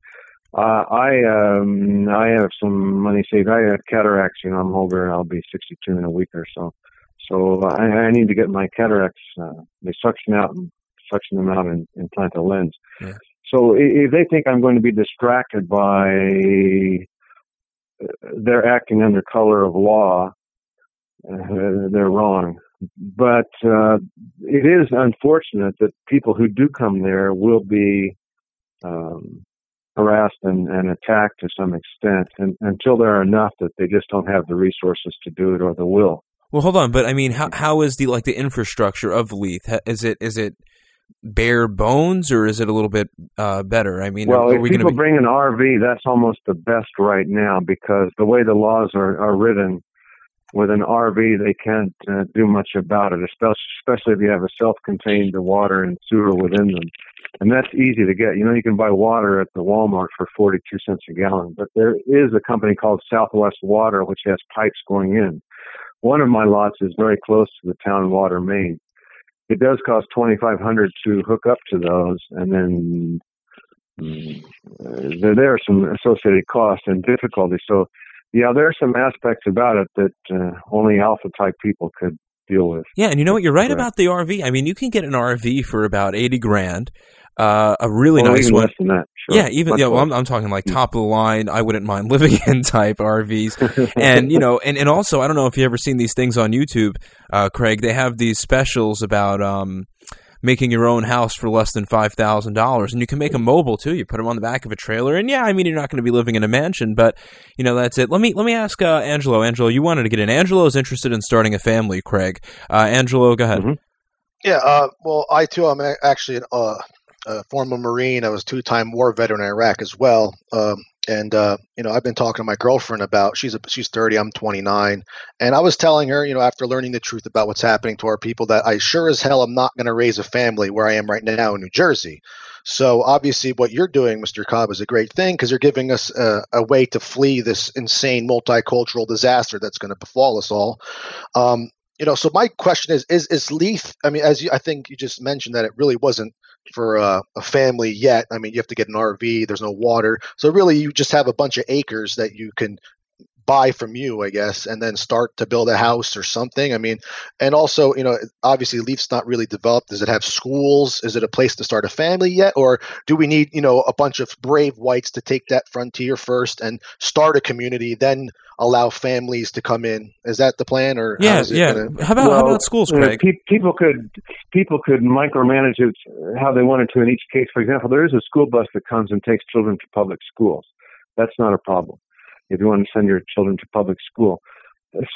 Uh, I um, I have some money saved. I have cataracts. You know, I'm older. I'll be 62 in a week or so. So I, I need to get my cataracts. Uh, they suction out and suction them out and implant a lens. Yeah. So if they think I'm going to be distracted by uh, they're acting under color of law, uh, they're wrong. But uh, it is unfortunate that people who do come there will be um, harassed and, and attacked to some extent, and, until there are enough that they just don't have the resources to do it or the will. Well, hold on, but I mean, how how is the like the infrastructure of Leith? Is it is it bare bones or is it a little bit uh, better? I mean, well, if we people going to be? bring an RV, that's almost the best right now because the way the laws are, are written, with an RV, they can't uh, do much about it, especially, if you have a self-contained water and sewer within them. And that's easy to get. You know, you can buy water at the Walmart for 42 cents a gallon, but there is a company called Southwest Water which has pipes going in. One of my lots is very close to the town water main. It does cost 2500 to hook up to those, and then mm, uh, there, there are some associated costs and difficulties. So, yeah, there are some aspects about it that uh, only alpha type people could deal with. Yeah, and you know what? You're right Right. about the RV. I mean, you can get an RV for about eighty grand, uh, a really Or nice one. that. Sure. Yeah, even Much yeah, well, I'm. I'm talking like top of the line. I wouldn't mind living in type RVs, and you know, and, and also I don't know if you ever seen these things on YouTube, uh, Craig. They have these specials about um, making your own house for less than five thousand dollars, and you can make them mobile too. You put them on the back of a trailer, and yeah, I mean you're not going to be living in a mansion, but you know that's it. Let me let me ask uh, Angelo. Angelo, you wanted to get in. Angelo is interested in starting a family. Craig, uh, Angelo, go ahead. Mhm. Yeah, uh, well, I too am actually an, uh, a former Marine. I was two-time war veteran in Iraq as well. Um, and uh, you know, I've been talking to my girlfriend about. She's a, she's 30. I'm 29, and I was telling her, you know, after learning the truth about what's happening to our people, that I sure as hell am not going to raise a family where I am right now in New Jersey. So obviously, what you're doing, Mr. Cobb, is a great thing because you're giving us a, a way to flee this insane multicultural disaster that's going to befall us all. Um, you know, so my question is: Is is Leith? I mean, as you, I think you just mentioned that it really wasn't for a family yet. I mean, you have to get an RV. There's no water, so really you just have a bunch of acres that you can buy from you, I guess, and then start to build a house or something. I mean, and also, you know, obviously Leith's not really developed. Does it have schools? Is it a place to start a family yet, or do we need, you know, a bunch of brave whites to take that frontier first and start a community, then allow families to come in? Is that the plan, or Yeah, how's it yeah. gonna- How about how about schools, uh, Craig? pe- people could people could micromanage it how they wanted to in each case. For example, there is a school bus that comes and takes children to public schools. That's not a problem if you want to send your children to public school.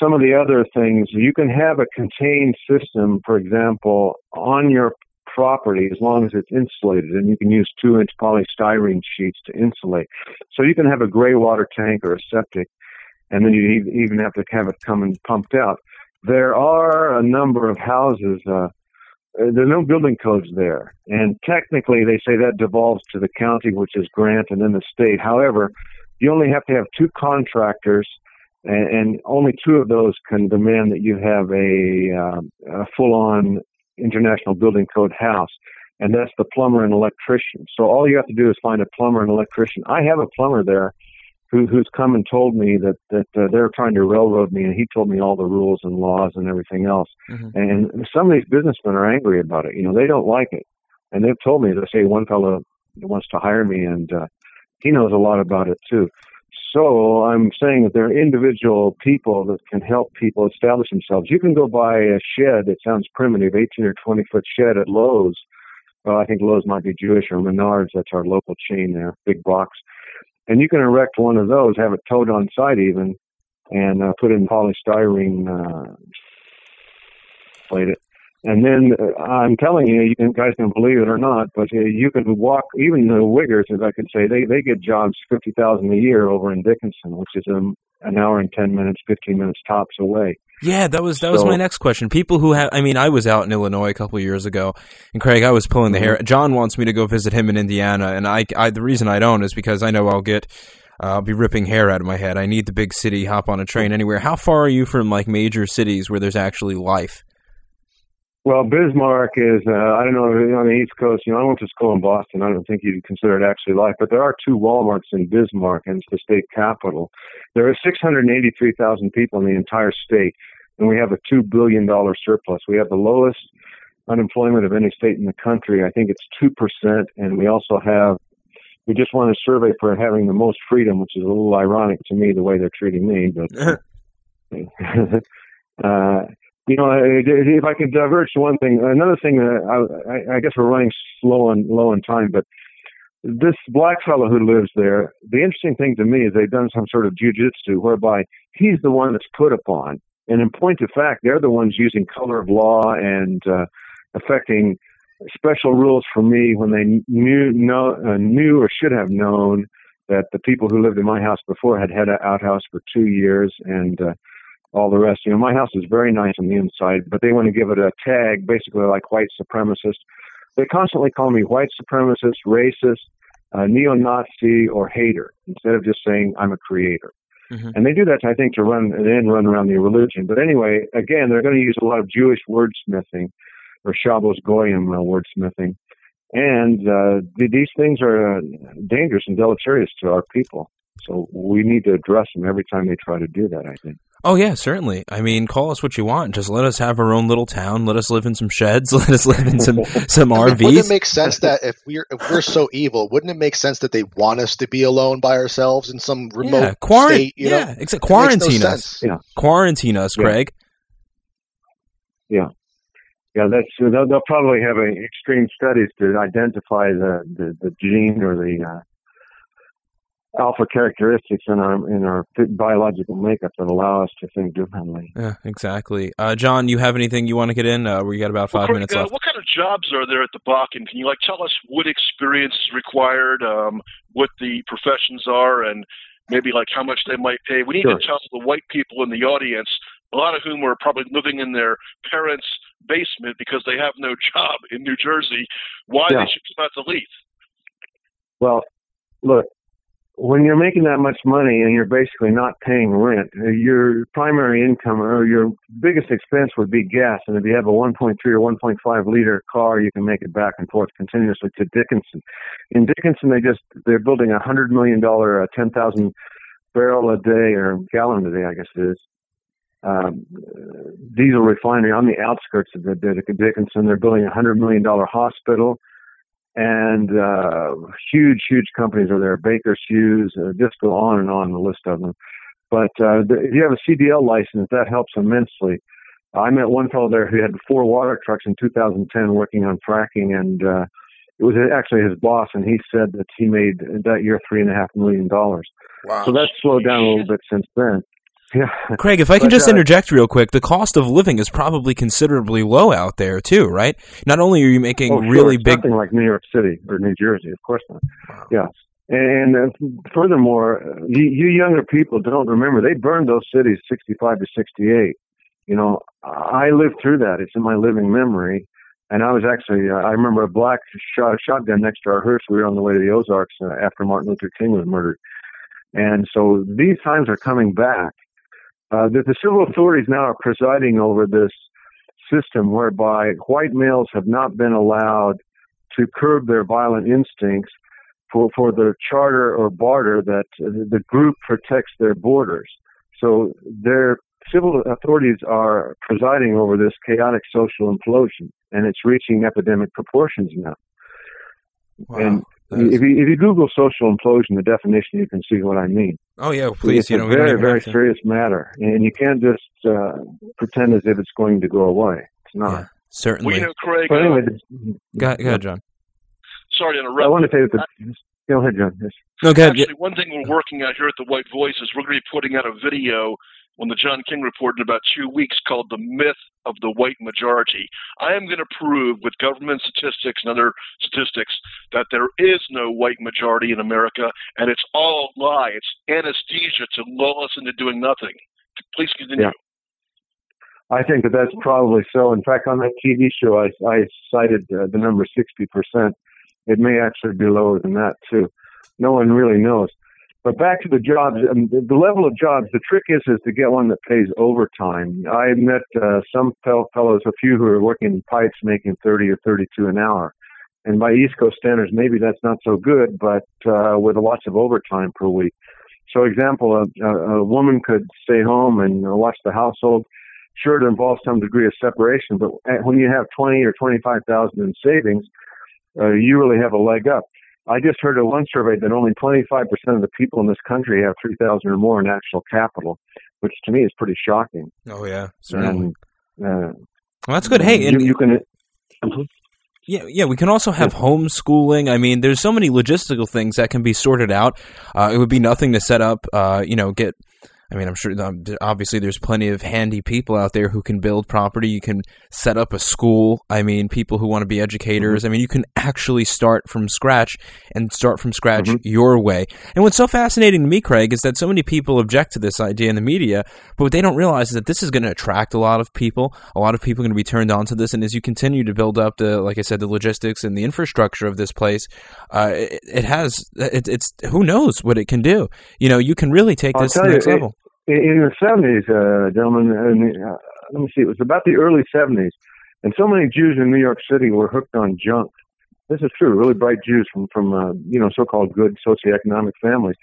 Some of the other things you can have a contained system, for example, on your property as long as it's insulated, and you can use two-inch polystyrene sheets to insulate. So you can have a gray water tank or a septic, and then you even have to have it come and pumped out there are a number of houses. Uh, there are no building codes there, and technically they say that devolves to the county, which is Grant, and then the state. However, you only have to have two contractors, and, and only two of those can demand that you have a, um, a full-on international building code house. and that's the plumber and electrician. So all you have to do is find a plumber and electrician. I have a plumber there who who's come and told me that that uh, they're trying to railroad me, and he told me all the rules and laws and everything else. Mhm. And some of these businessmen are angry about it. You know, they don't like it, and they've told me. They say one fellow wants to hire me, and uh, he knows a lot about it too. So I'm saying that there are individual people that can help people establish themselves. You can go buy a shed that sounds primitive, 18 or 20 foot shed at Lowe's. Well, I think Lowe's might be Jewish or Menards. That's our local chain there, big box. And you can erect one of those, have it towed on site even, and uh, put in polystyrene, uh, plate it. And then uh, I'm telling you, you can, guys can believe it or not, but uh, you can walk. Even the Wiggers, as I can say, they they get jobs fifty thousand a year over in Dickinson, which is um, an hour and ten minutes, fifteen minutes tops away. Yeah, that was that was my next question. People who have, I mean, I was out in Illinois a couple of years ago, and Craig, I was pulling the hair. John wants me to go visit him in Indiana, and I, I the reason I don't is because I know I'll get, uh, I'll be ripping hair out of my head. I need the big city, hop on a train anywhere. How far are you from like major cities where there's actually life? Well, Bismarck is, uh, I don't know, on the East Coast, you know, I went to school in Boston. I don't think you'd consider it actually life, but there are two Walmarts in Bismarck, and it's the state capital. There are 683,000 people in the entire state, and we have a $2 billion surplus. We have the lowest unemployment of any state in the country. I think it's 2%, and we also have, we just won a survey for having the most freedom, which is a little ironic to me, the way they're treating me, but. uh, you know, if I could diverge to one thing, another thing that I, I guess we're running slow and low on time, but this black fellow who lives there, the interesting thing to me is they've done some sort of jujitsu whereby he's the one that's put upon. And in point of fact, they're the ones using color of law and uh, affecting special rules for me when they knew, know, uh, knew or should have known that the people who lived in my house before had had an outhouse for two years and uh, all the rest. You know, my house is very nice on the inside, but they want to give it a tag, basically like white supremacist. They constantly call me white supremacist, racist, uh, neo-Nazi, or hater instead of just saying I'm a creator. Mhm. And they do that, I think, to run and then run around the religion. But anyway, again, they're going to use a lot of Jewish wordsmithing or Shabbos Goyim uh, wordsmithing. And uh, th- these things are uh, dangerous and deleterious to our people. So we need to address them every time they try to do that, I think. Oh yeah, certainly. I mean, call us what you want. Just let us have our own little town. Let us live in some sheds. Let us live in some some I mean, Wouldn't RVs. it make sense that if we're if we're so evil, wouldn't it make sense that they want us to be alone by ourselves in some remote yeah, quarant- state? You yeah, know, exactly. It makes no Quarantine us. Yeah. Quarantine us, Yeah. Craig. Yeah, that's they'll, they'll probably have a extreme studies to identify the, the, the gene or the uh, alpha characteristics in our in our biological makeup that allow us to think differently. Yeah, exactly. Uh, John, you have anything you want to get in? Uh, we got about five Well, minutes uh, left. What kind of jobs are there at the Bakken? Can you like tell us what experience is required, um, what the professions are, and maybe like how much they might pay? We need Sure. to tell the white people in the audience, a lot of whom are probably living in their parents' basement because they have no job in New Jersey, why Yeah. they should come out to Leith. Well, look, when you're making that much money and you're basically not paying rent, uh, your primary income or your biggest expense would be gas. And if you have a 1.3 or 1.5 liter car, you can make it back and forth continuously to Dickinson. In Dickinson, they just they're building a hundred million dollar, uh, 10,000 barrel a day or gallon a day, I guess it is. Um, uh, diesel refinery on the outskirts of the Dickinson. They're building a hundred million dollar hospital and uh, huge, huge companies are there. Baker Hughes, uh, just go on and on the list of them. But uh, the, if you have a CDL license, that helps immensely. I met one fellow there who had four water trucks in 2010 working on fracking, and uh, it was actually his boss, and he said that he made that year three and a half million dollars. Wow. So that's slowed down a little bit since then. Yeah. Craig, if I can But, just uh, interject real quick, the cost of living is probably considerably low out there too, right? Not only are you making Oh, sure. really big, Nothing like New York City or New Jersey, of course not. Yeah. And uh, furthermore, you, you younger people don't remember they burned those cities 65 to 68. You know, I lived through that. It's in my living memory. And I was actually, uh, I remember a black shot, shotgun next to our hearse. We were on the way to the Ozarks uh, after Martin Luther King was murdered. And so these times are coming back. Uh, the, the civil authorities now are presiding over this system whereby white males have not been allowed to curb their violent instincts for, for the charter or barter that the group protects their borders. So their civil authorities are presiding over this chaotic social implosion, and it's reaching epidemic proportions now. Wow. And That is- if you, if you Google social implosion, the definition, you can see what I mean. oh yeah, please. it's You a know, we very, very to- serious matter, and you can't just uh, pretend as if it's going to go away. It's not. Yeah, Well, certainly. you know, Craig. But uh, anyway, the- go, ahead- go ahead, John. sorry to I interrupt. want to say that the. Go ahead, John. Yes. No, go ahead. Actually, one thing we're working out here at the White Voice is we're going to be putting out a video on the John King Report in about two weeks called "The Myth of the White Majority." I am going to prove with government statistics and other statistics that there is no white majority in America, and it's all a lie. It's anesthesia to lull us into doing nothing. Please continue. Yeah. I think that that's probably so. In fact, on that TV show, I, I cited uh, the number 60%. It may actually be lower than that, too. No one really knows. But back to the jobs, um, the, level of jobs, the trick is, is to get one that pays overtime. I met uh, some fel- fellows, a few who are working in pipes making 30 or 32 an hour. And by East Coast standards, maybe that's not so good, but uh, with lots of overtime per week. So, example, a, a, woman could stay home and watch the household. Sure, it involves some degree of separation, but uh, when you have twenty or twenty-five thousand in savings, uh, you really have a leg up. I just heard of one survey that only 25% of the people in this country have 3,000 or more in actual capital, which to me is pretty shocking. Oh yeah, certainly. And, uh, Well, that's good. Hey, and you, you can. Yeah, yeah. We can also have homeschooling. I mean, there's so many logistical things that can be sorted out. Uh, it would be nothing to set up. Uh, you know, get. I mean, I'm sure. Um, obviously, there's plenty of handy people out there who can build property. You can set up a school. I mean, people who want to be educators. I mean, you can actually start from scratch and start from scratch Mhm. your way. And what's so fascinating to me, Craig, is that so many people object to this idea in the media, but what they don't realize is that this is going to attract a lot of people. A lot of people are going to be turned on to this, and as you continue to build up the, like I said, the logistics and the infrastructure of this place, uh, it, it has. It, it's who knows what it can do. You know, you can really take I'll this to the next level. In, in the seventies, uh, gentlemen, and uh, let me see, it was about the early seventies, and so many Jews in New York City were hooked on junk. This is true. Really bright Jews from from uh, you know so-called good socioeconomic families,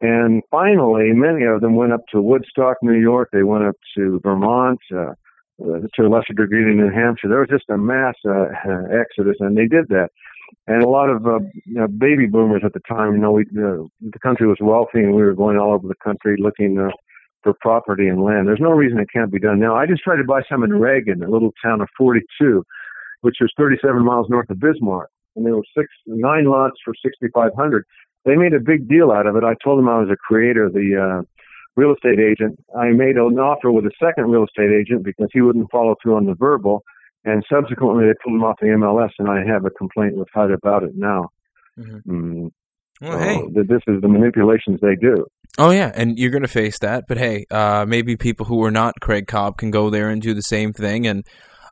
and finally, many of them went up to Woodstock, New York. They went up to Vermont. Uh, uh, to a lesser degree New Hampshire. There was just a mass uh, exodus, and they did that. And a lot of uh, you know, baby boomers at the time, you know, we, uh, the country was wealthy, and we were going all over the country looking uh, for property and land. There's no reason it can't be done now. I just tried to buy some in Regan, a little town of 42, which is 37 miles north of Bismarck, and there were six, nine lots for 6,500. They made a big deal out of it. I told them I was a creator, the uh, real estate agent. I made an offer with a second real estate agent because he wouldn't follow through on the verbal, and subsequently they pulled him off the MLS, and I have a complaint with HUD about it now. Mhm. Mm, Well, so hey, this is the manipulations they do. Oh yeah, and you're going to face that. But hey, uh, maybe people who are not Craig Cobb can go there and do the same thing, and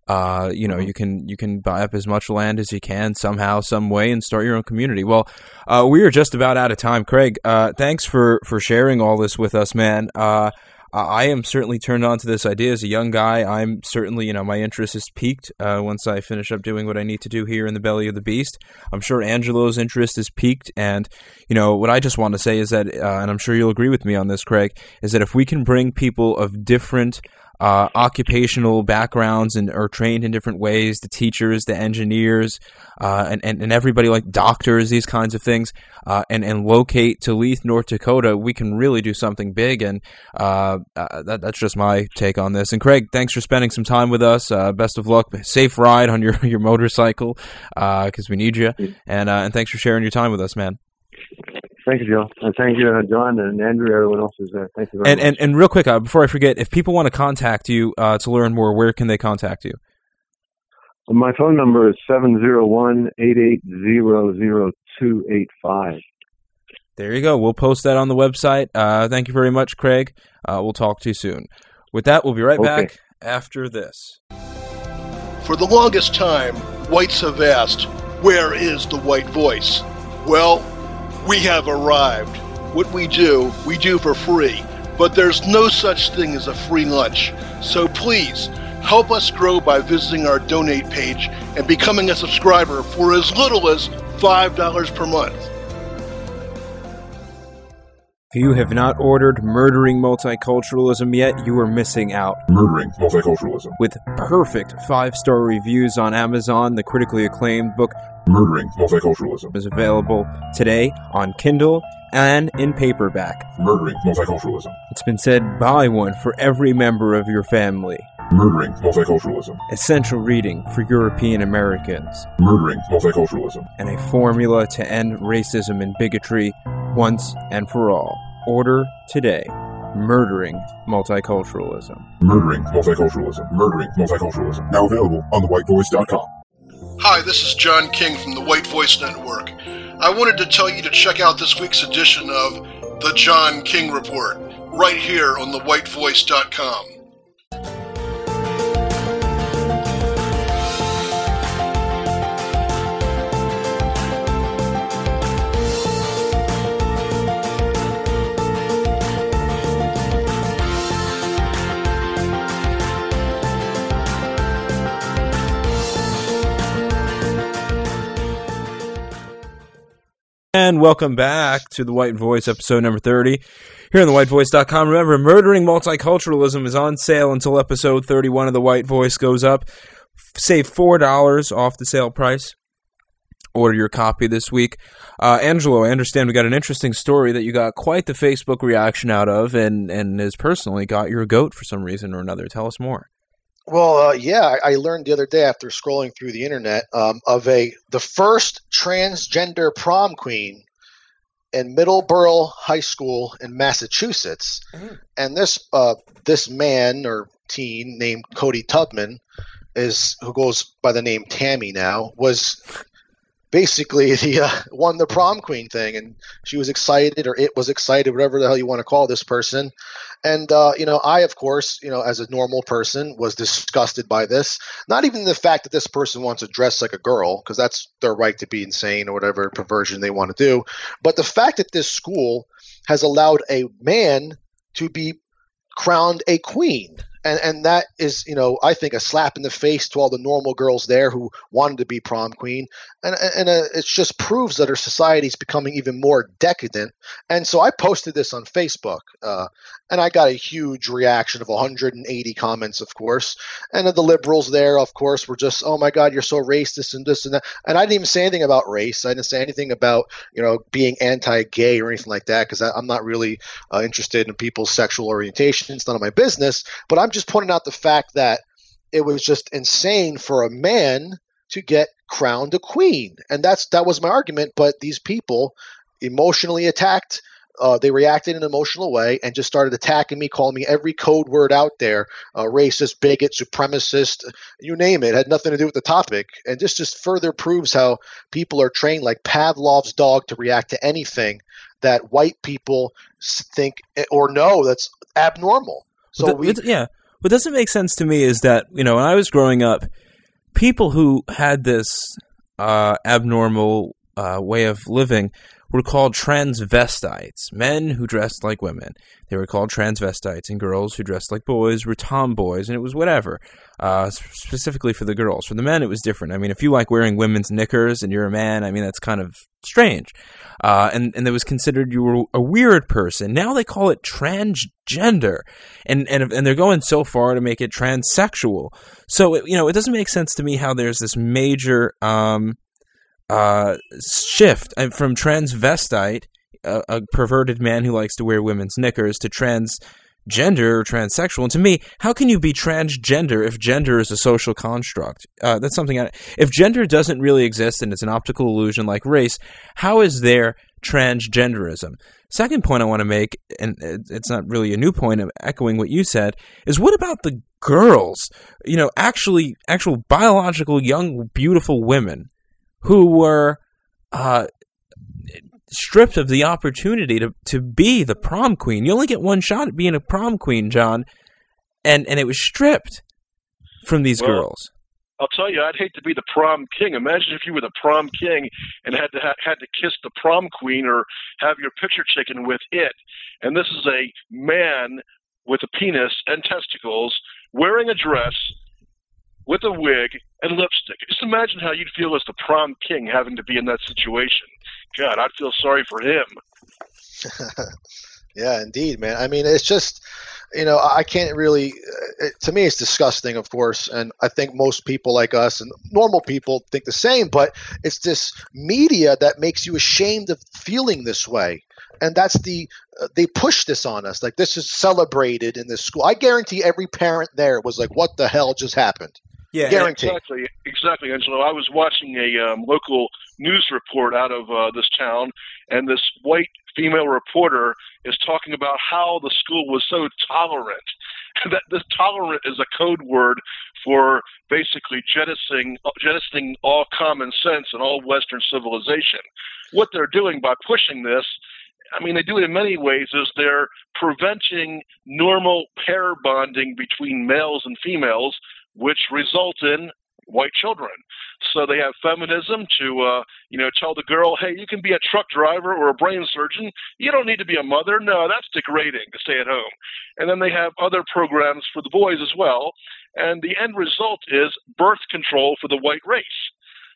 uh, you know, you can you can buy up as much land as you can somehow, some way, and start your own community. Well, uh, we are just about out of time, Craig. Uh, thanks for for sharing all this with us, man. I am certainly turned on to this idea as a young guy. I'm certainly, you know, my interest is peaked uh, once I finish up doing what I need to do here in the belly of the beast. I'm sure Angelo's interest is peaked, and you know what I just want to say is that, uh, and I'm sure you'll agree with me on this, Craig, is that if we can bring people of different uh, occupational backgrounds and are trained in different ways, the teachers, the engineers, uh, and, and and everybody like doctors, these kinds of things, uh, and and locate to Leith, North Dakota, we can really do something big. And uh, uh, that, that's just my take on this. And Craig, thanks for spending some time with us. Uh, best of luck, safe ride on your your motorcycle because we need you. And uh, and thanks for sharing your time with us, man. Thank you, Joe. And thank you, uh, John and Andrew, everyone else is there. Thank you very And much. and and real quick, uh, before I forget, if people want to contact you uh, to learn more, where can they contact you? My phone number is 701-880-0285. There you go. We'll post that on the website. Uh, thank you very much, Craig. Uh, we'll talk to you soon. With that, we'll be right Okay. back after this. For the longest time, whites have asked, Where is the white voice? Well, we have arrived. What we do, we do for free. But there's no such thing as a free lunch. So please, Help us grow by visiting our donate page and becoming a subscriber for as little as $5 per month. If you have not ordered Murdering Multiculturalism yet, you are missing out. Murdering Multiculturalism. With perfect five star reviews on Amazon, the critically acclaimed book Murdering Multiculturalism is available today on Kindle and in paperback. Murdering Multiculturalism. It's been said buy one for every member of your family. Murdering Multiculturalism. Essential reading for European Americans. Murdering Multiculturalism. And a formula to end racism and bigotry once and for all. Order today. Murdering Multiculturalism. Murdering Multiculturalism. Murdering Multiculturalism. Now available on thewhitevoice.com. Hi, this is John King from the White Voice Network. I wanted to tell you to check out this week's edition of The John King Report right here on thewhitevoice.com. And welcome back to the White Voice, episode number 30, here on thewhitevoice.com. Remember, Murdering Multiculturalism is on sale until episode 31 of The White Voice goes up. Save $4 off the sale price. Order your copy this week. Uh, Angelo, I understand we got an interesting story that you got quite the Facebook reaction out of and, and has personally got your goat for some reason or another. Tell us more. Well, uh, yeah, I, learned the other day after scrolling through the internet um, of a the first transgender prom queen in Middleborough High School in Massachusetts, Mhm. and this uh, this man or teen named Cody Tubman is who goes by the name Tammy now was basically the uh, won the prom queen thing, and she was excited or it was excited, whatever the hell you want to call this person. And uh, you know, I of course, you know, as a normal person, was disgusted by this. Not even the fact that this person wants to dress like a girl, because that's their right to be insane or whatever perversion they want to do, but the fact that this school has allowed a man to be crowned a queen. And, and that is, you know, I think a slap in the face to all the normal girls there who wanted to be prom queen, and and uh, it just proves that our society is becoming even more decadent. And so I posted this on Facebook, uh, and I got a huge reaction of 180 comments, of course. And the liberals there, of course, were just, "Oh my God, you're so racist and this and that." And I didn't even say anything about race. I didn't say anything about you know being anti-gay or anything like that because I'm not really uh, interested in people's sexual orientation. It's none of my business. But I'm just pointing out the fact that it was just insane for a man to get crowned a queen, and that's that was my argument. But these people emotionally attacked. Uh, they reacted in an emotional way and just started attacking me, calling me every code word out there uh, racist, bigot, supremacist, you name it. it. Had nothing to do with the topic. And this just further proves how people are trained like Pavlov's dog to react to anything that white people think or know that's abnormal. So But we, yeah, what doesn't make sense to me is that you know when I was growing up, people who had this uh, abnormal uh, way of living were called transvestites, men who dressed like women. They were called transvestites, and girls who dressed like boys were tomboys, and it was whatever. Uh, specifically for the girls. For the men, it was different. I mean, if you like wearing women's knickers and you're a man, I mean that's kind of strange. Uh, and and it was considered you were a weird person. Now they call it transgender, and and and they're going so far to make it transsexual. So it, you know, it doesn't make sense to me how there's this major um, uh, shift from transvestite, a, a perverted man who likes to wear women's knickers, to transgender or transsexual. And to me, how can you be transgender if gender is a social construct? Uh, that's something. I, if gender doesn't really exist and it's an optical illusion like race, how is there transgenderism? Second point I want to make, and it's not really a new point, echoing what you said, is what about the girls? You know, actually, actual biological young, beautiful women who were uh, stripped of the opportunity to, to be the prom queen. You only get one shot at being a prom queen, John, and and it was stripped from these Well, girls. I'll tell you, I'd hate to be the prom king. Imagine if you were the prom king and had to ha- had to kiss the prom queen or have your picture taken with it. And this is a man with a penis and testicles wearing a dress with a wig and lipstick. Just imagine how you'd feel as the prom king having to be in that situation. God, I'd feel sorry for him. yeah, indeed, man. I mean, it's just, you know, I can't really. It, to me, it's disgusting, of course, and I think most people like us and normal people think the same. But it's this media that makes you ashamed of feeling this way, and that's the uh, they push this on us. Like this is celebrated in this school. I guarantee every parent there was like, "What the hell just happened?" Yeah, Guaranteed. Exactly, exactly, Angelo. I was watching a um, local news report out of uh, this town, and this white female reporter is talking about how the school was so tolerant. that this tolerant is a code word for basically jettisoning, jettisoning all common sense and all Western civilization. What they're doing by pushing this I mean, they do it in many ways, is they're preventing normal pair bonding between males and females, which result in white children. So they have feminism to, uh, you know, tell the girl, hey, you can be a truck driver or a brain surgeon. You don't need to be a mother. No, that's degrading to stay at home. And then they have other programs for the boys as well. And the end result is birth control for the white race.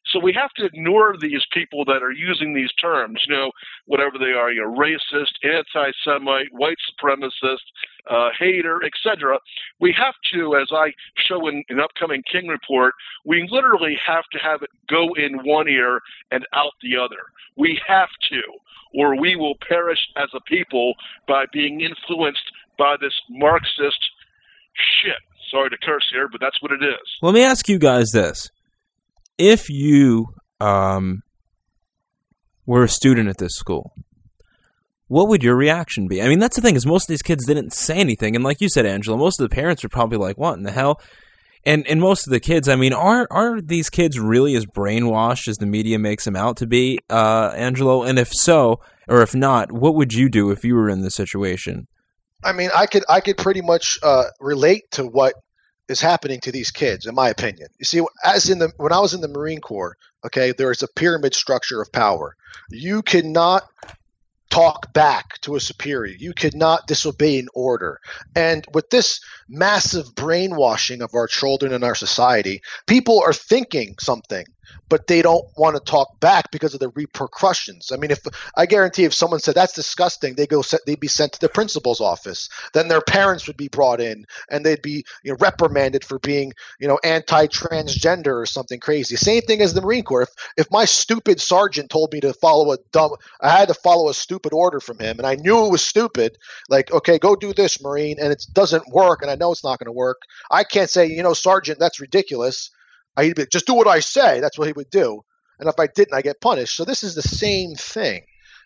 So we have to ignore these people that are using these terms, you know, whatever they are, you know, racist, anti-Semite, white supremacist, uh, hater, etc. We have to, as I show in an upcoming King report, we literally have to have it go in one ear and out the other. We have to, or we will perish as a people by being influenced by this Marxist shit. Sorry to curse here, but that's what it is. Let me ask you guys this if you um, were a student at this school, what would your reaction be? I mean, that's the thing is most of these kids didn't say anything, and like you said, Angela, most of the parents were probably like, "What in the hell?" And and most of the kids, I mean, are are these kids really as brainwashed as the media makes them out to be, uh, Angelo? And if so, or if not, what would you do if you were in this situation? I mean, I could I could pretty much uh, relate to what is happening to these kids, in my opinion. You see, as in the when I was in the Marine Corps, okay, there is a pyramid structure of power. You cannot talk back to a superior. You could not disobey an order. And with this massive brainwashing of our children and our society, people are thinking something but they don't want to talk back because of the repercussions. I mean, if I guarantee if someone said that's disgusting, they go they'd be sent to the principal's office. Then their parents would be brought in and they'd be you know reprimanded for being you know anti-transgender or something crazy. Same thing as the Marine Corps. If if my stupid sergeant told me to follow a dumb, I had to follow a stupid order from him, and I knew it was stupid. Like, okay, go do this, Marine, and it doesn't work, and I know it's not going to work. I can't say, you know, Sergeant, that's ridiculous I'd be just do what I say. That's what he would do. And if I didn't, I get punished. So this is the same thing.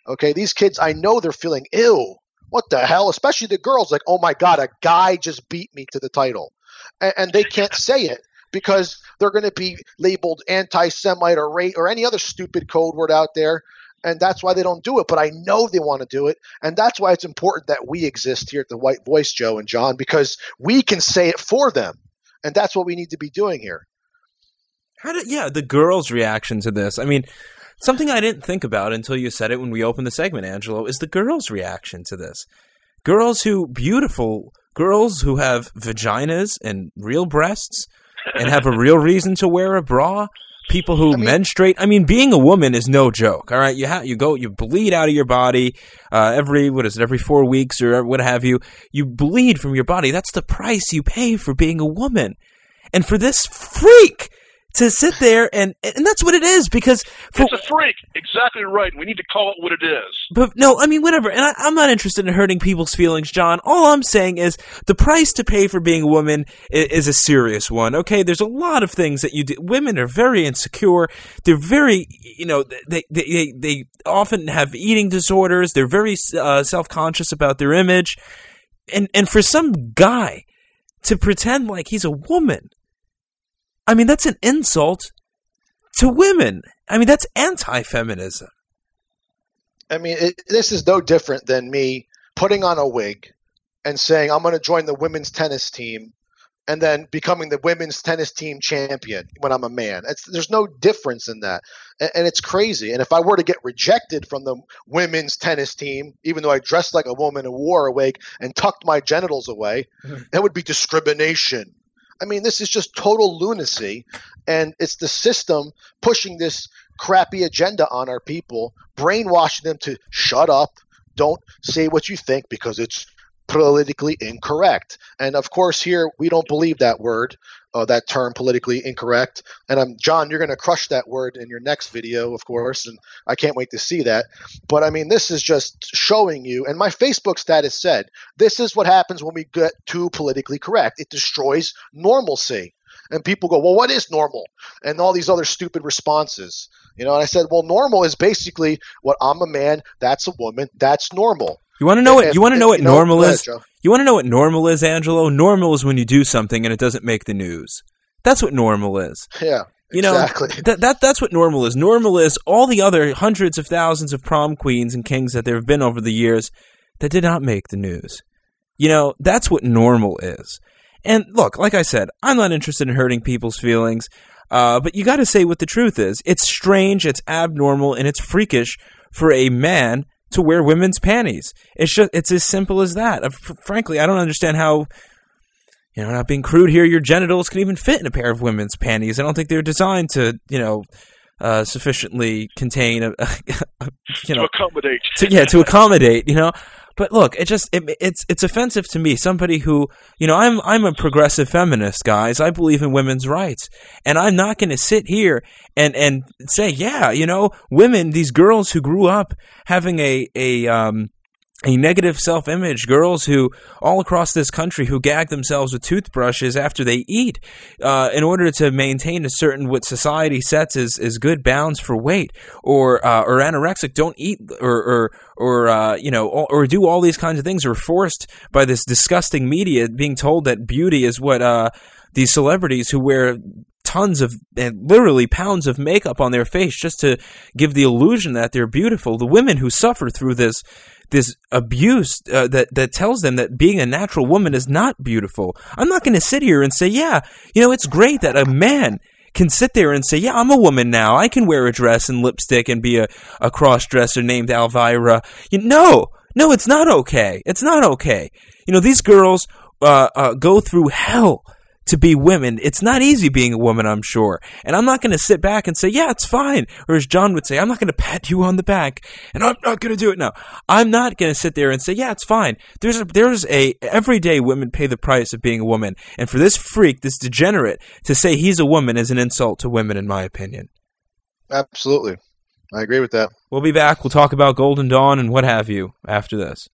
Okay, these kids, I know they're feeling ill. What the hell? Especially the girls, like, oh my god, a guy just beat me to the title, and, and they can't say it because they're going to be labeled anti-Semite or rate or any other stupid code word out there, and that's why they don't do it. But I know they want to do it, and that's why it's important that we exist here at the White Voice, Joe and John, because we can say it for them, and that's what we need to be doing here. How did yeah the girls' reaction to this? I mean, something I didn't think about until you said it when we opened the segment, Angelo, is the girls' reaction to this. Girls who beautiful girls who have vaginas and real breasts and have a real reason to wear a bra. People who I mean, menstruate. I mean, being a woman is no joke. All right, you have you go, you bleed out of your body uh, every what is it? Every four weeks or what have you. You bleed from your body. That's the price you pay for being a woman. And for this freak to sit there and and that's what it is because for, it's a freak. Exactly right. We need to call it what it is. But no, I mean whatever. And I, am not interested in hurting people's feelings, John. All I'm saying is the price to pay for being a woman is, is a serious one. Okay, there's a lot of things that you do. Women are very insecure. They're very, you know, they they they, they often have eating disorders. They're very uh, self conscious about their image, and and for some guy to pretend like he's a woman I mean, that's an insult to women. I mean, that's anti-feminism. I mean, it, this is no different than me putting on a wig and saying I'm going to join the women's tennis team and then becoming the women's tennis team champion when I'm a man. It's, there's no difference in that. And, and, it's crazy. And if I were to get rejected from the women's tennis team, even though I dressed like a woman and wore a wig and tucked my genitals away, mm-hmm. that would be discrimination. I mean, this is just total lunacy, and it's the system pushing this crappy agenda on our people, brainwashing them to shut up, don't say what you think because it's politically incorrect. And of course, here we don't believe that word, uh, that term, politically incorrect. And I'm John, you're going to crush that word in your next video, of course, and I can't wait to see that. But I mean, this is just showing you. And my Facebook status said, "This is what happens when we get too politically correct. It destroys normalcy." And people go, "Well, what is normal?" And all these other stupid responses. You know, and I said, "Well, normal is basically what I'm a man, that's a woman, that's normal." You want to know what you want to know what normal is? You want to know what normal is, Angelo? Normal is when you do something and it doesn't make the news. That's what normal is. Yeah, You know, exactly. that, that that's what normal is. Normal is all the other hundreds of thousands of prom queens and kings that there have been over the years that did not make the news. You know, that's what normal is. And look, like I said, I'm not interested in hurting people's feelings, uh, but you got to say what the truth is. It's strange, it's abnormal, and it's freakish for a man to wear women's panties. It's just it's as simple as that. Fr- frankly, I don't understand how you know, not being crude here, your genitals can even fit in a pair of women's panties. I don't think they're designed to, you know, uh, sufficiently contain a, you know, to accommodate. to yeah to accommodate you know but look it just it, it's it's offensive to me. Somebody who you know i'm i'm a progressive feminist guys. I believe in women's rights. And i'm not going to sit here and and say yeah you know women these girls who grew up having a a um a negative self-image. Girls who all across this country who gag themselves with toothbrushes after they eat uh, in order to maintain a certain what society sets as, as good bounds for weight or uh, or anorexic don't eat or or, or uh, you know or, or do all these kinds of things or forced by this disgusting media being told that beauty is what uh, these celebrities who wear tons of literally pounds of makeup on their face just to give the illusion that they're beautiful. The women who suffer through this this abuse uh, that that tells them that being a natural woman is not beautiful. I'm not going to sit here and say, yeah, you know, it's great that a man can sit there and say, yeah, I'm a woman now. I can wear a dress and lipstick and be a, a cross dresser named Elvira. You no, no, it's not okay. It's not okay. You know, these girls uh, uh, go through hell to be women. It's not easy being a woman, I'm sure. And I'm not going to sit back and say, yeah, it's fine. Or as John would say, I'm not going to pat you on the back and I'm not going to do it now. I'm not going to sit there and say, yeah, it's fine. There's a, there's a, everyday women pay the price of being a woman. And for this freak, this degenerate, to say he's a woman is an insult to women, in my opinion. Absolutely. I agree with that. We'll be back. We'll talk about Golden Dawn and what have you after this.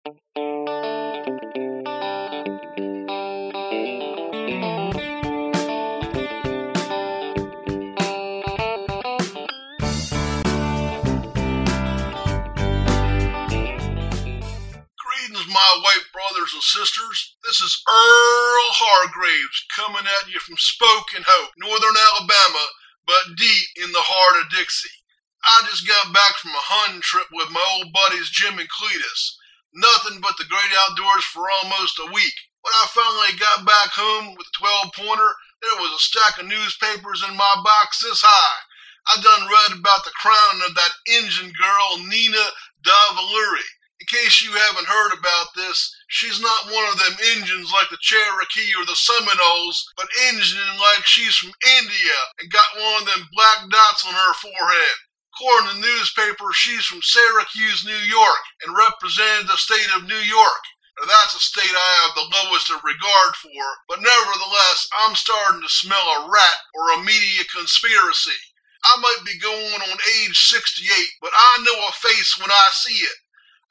My white brothers and sisters. This is Earl Hargraves coming at you from Spoken Hope, northern Alabama, but deep in the heart of Dixie. I just got back from a hunting trip with my old buddies Jim and Cletus. Nothing but the great outdoors for almost a week. When I finally got back home with the 12 pointer, there was a stack of newspapers in my box this high. I done read about the crowning of that Injun girl, Nina Davuluri. In case you haven't heard about this, she's not one of them Injuns like the Cherokee or the Seminoles, but Injun like she's from India and got one of them black dots on her forehead. According to the newspaper, she's from Syracuse, New York, and represented the state of New York. Now, that's a state I have the lowest of regard for, but nevertheless, I'm starting to smell a rat or a media conspiracy. I might be going on age 68, but I know a face when I see it.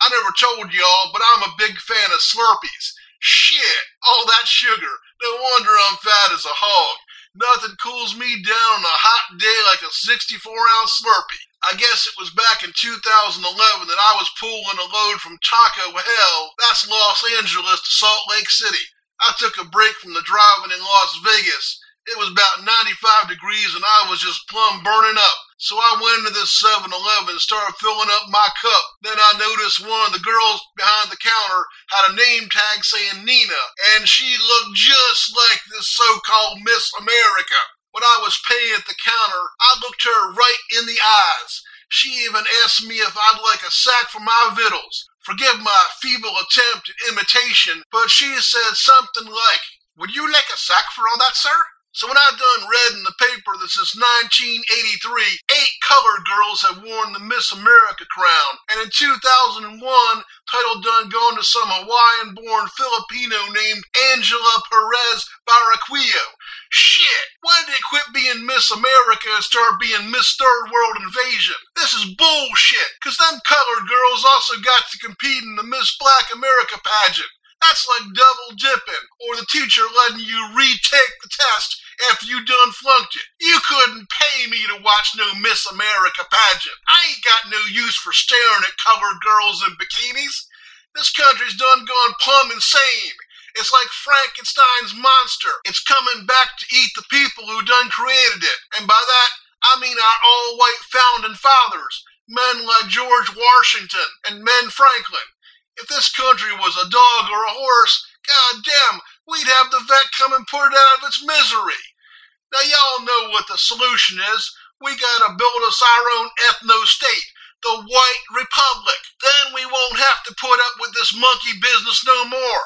I never told y'all, but I'm a big fan of Slurpees. Shit, all that sugar. No wonder I'm fat as a hog. Nothing cools me down on a hot day like a 64 ounce Slurpee. I guess it was back in 2011 that I was pulling a load from Taco Hell, that's Los Angeles, to Salt Lake City. I took a break from the driving in Las Vegas. It was about 95 degrees and I was just plumb burning up. So I went into this 7-Eleven and started filling up my cup. Then I noticed one of the girls behind the counter had a name tag saying Nina, and she looked just like this so-called Miss America. When I was paying at the counter, I looked her right in the eyes. She even asked me if I'd like a sack for my victuals. Forgive my feeble attempt at imitation, but she said something like, Would you like a sack for all that, sir? So when I done read in the paper that since 1983, eight colored girls have worn the Miss America crown, and in 2001, title done gone to some Hawaiian-born Filipino named Angela Perez Baraquio. Shit, why did they quit being Miss America and start being Miss Third World Invasion? This is bullshit, cause them colored girls also got to compete in the Miss Black America pageant. That's like double dipping, or the teacher letting you retake the test after you done flunked it. You couldn't pay me to watch no Miss America pageant. I ain't got no use for staring at colored girls in bikinis. This country's done gone plumb insane. It's like Frankenstein's monster. It's coming back to eat the people who done created it. And by that, I mean our all-white founding fathers, men like George Washington and Ben Franklin. If this country was a dog or a horse, god damn, we'd have the vet come and put it out of its misery. Now y'all know what the solution is. We gotta build us our own ethno-state, the White Republic. Then we won't have to put up with this monkey business no more.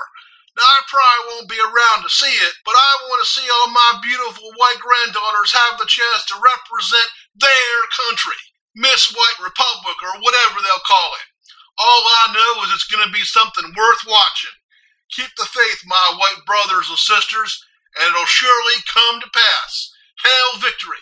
Now I probably won't be around to see it, but I want to see all my beautiful white granddaughters have the chance to represent their country. Miss White Republic or whatever they'll call it. All I know is it's going to be something worth watching. Keep the faith, my white brothers and sisters, and it'll surely come to pass. Hail victory!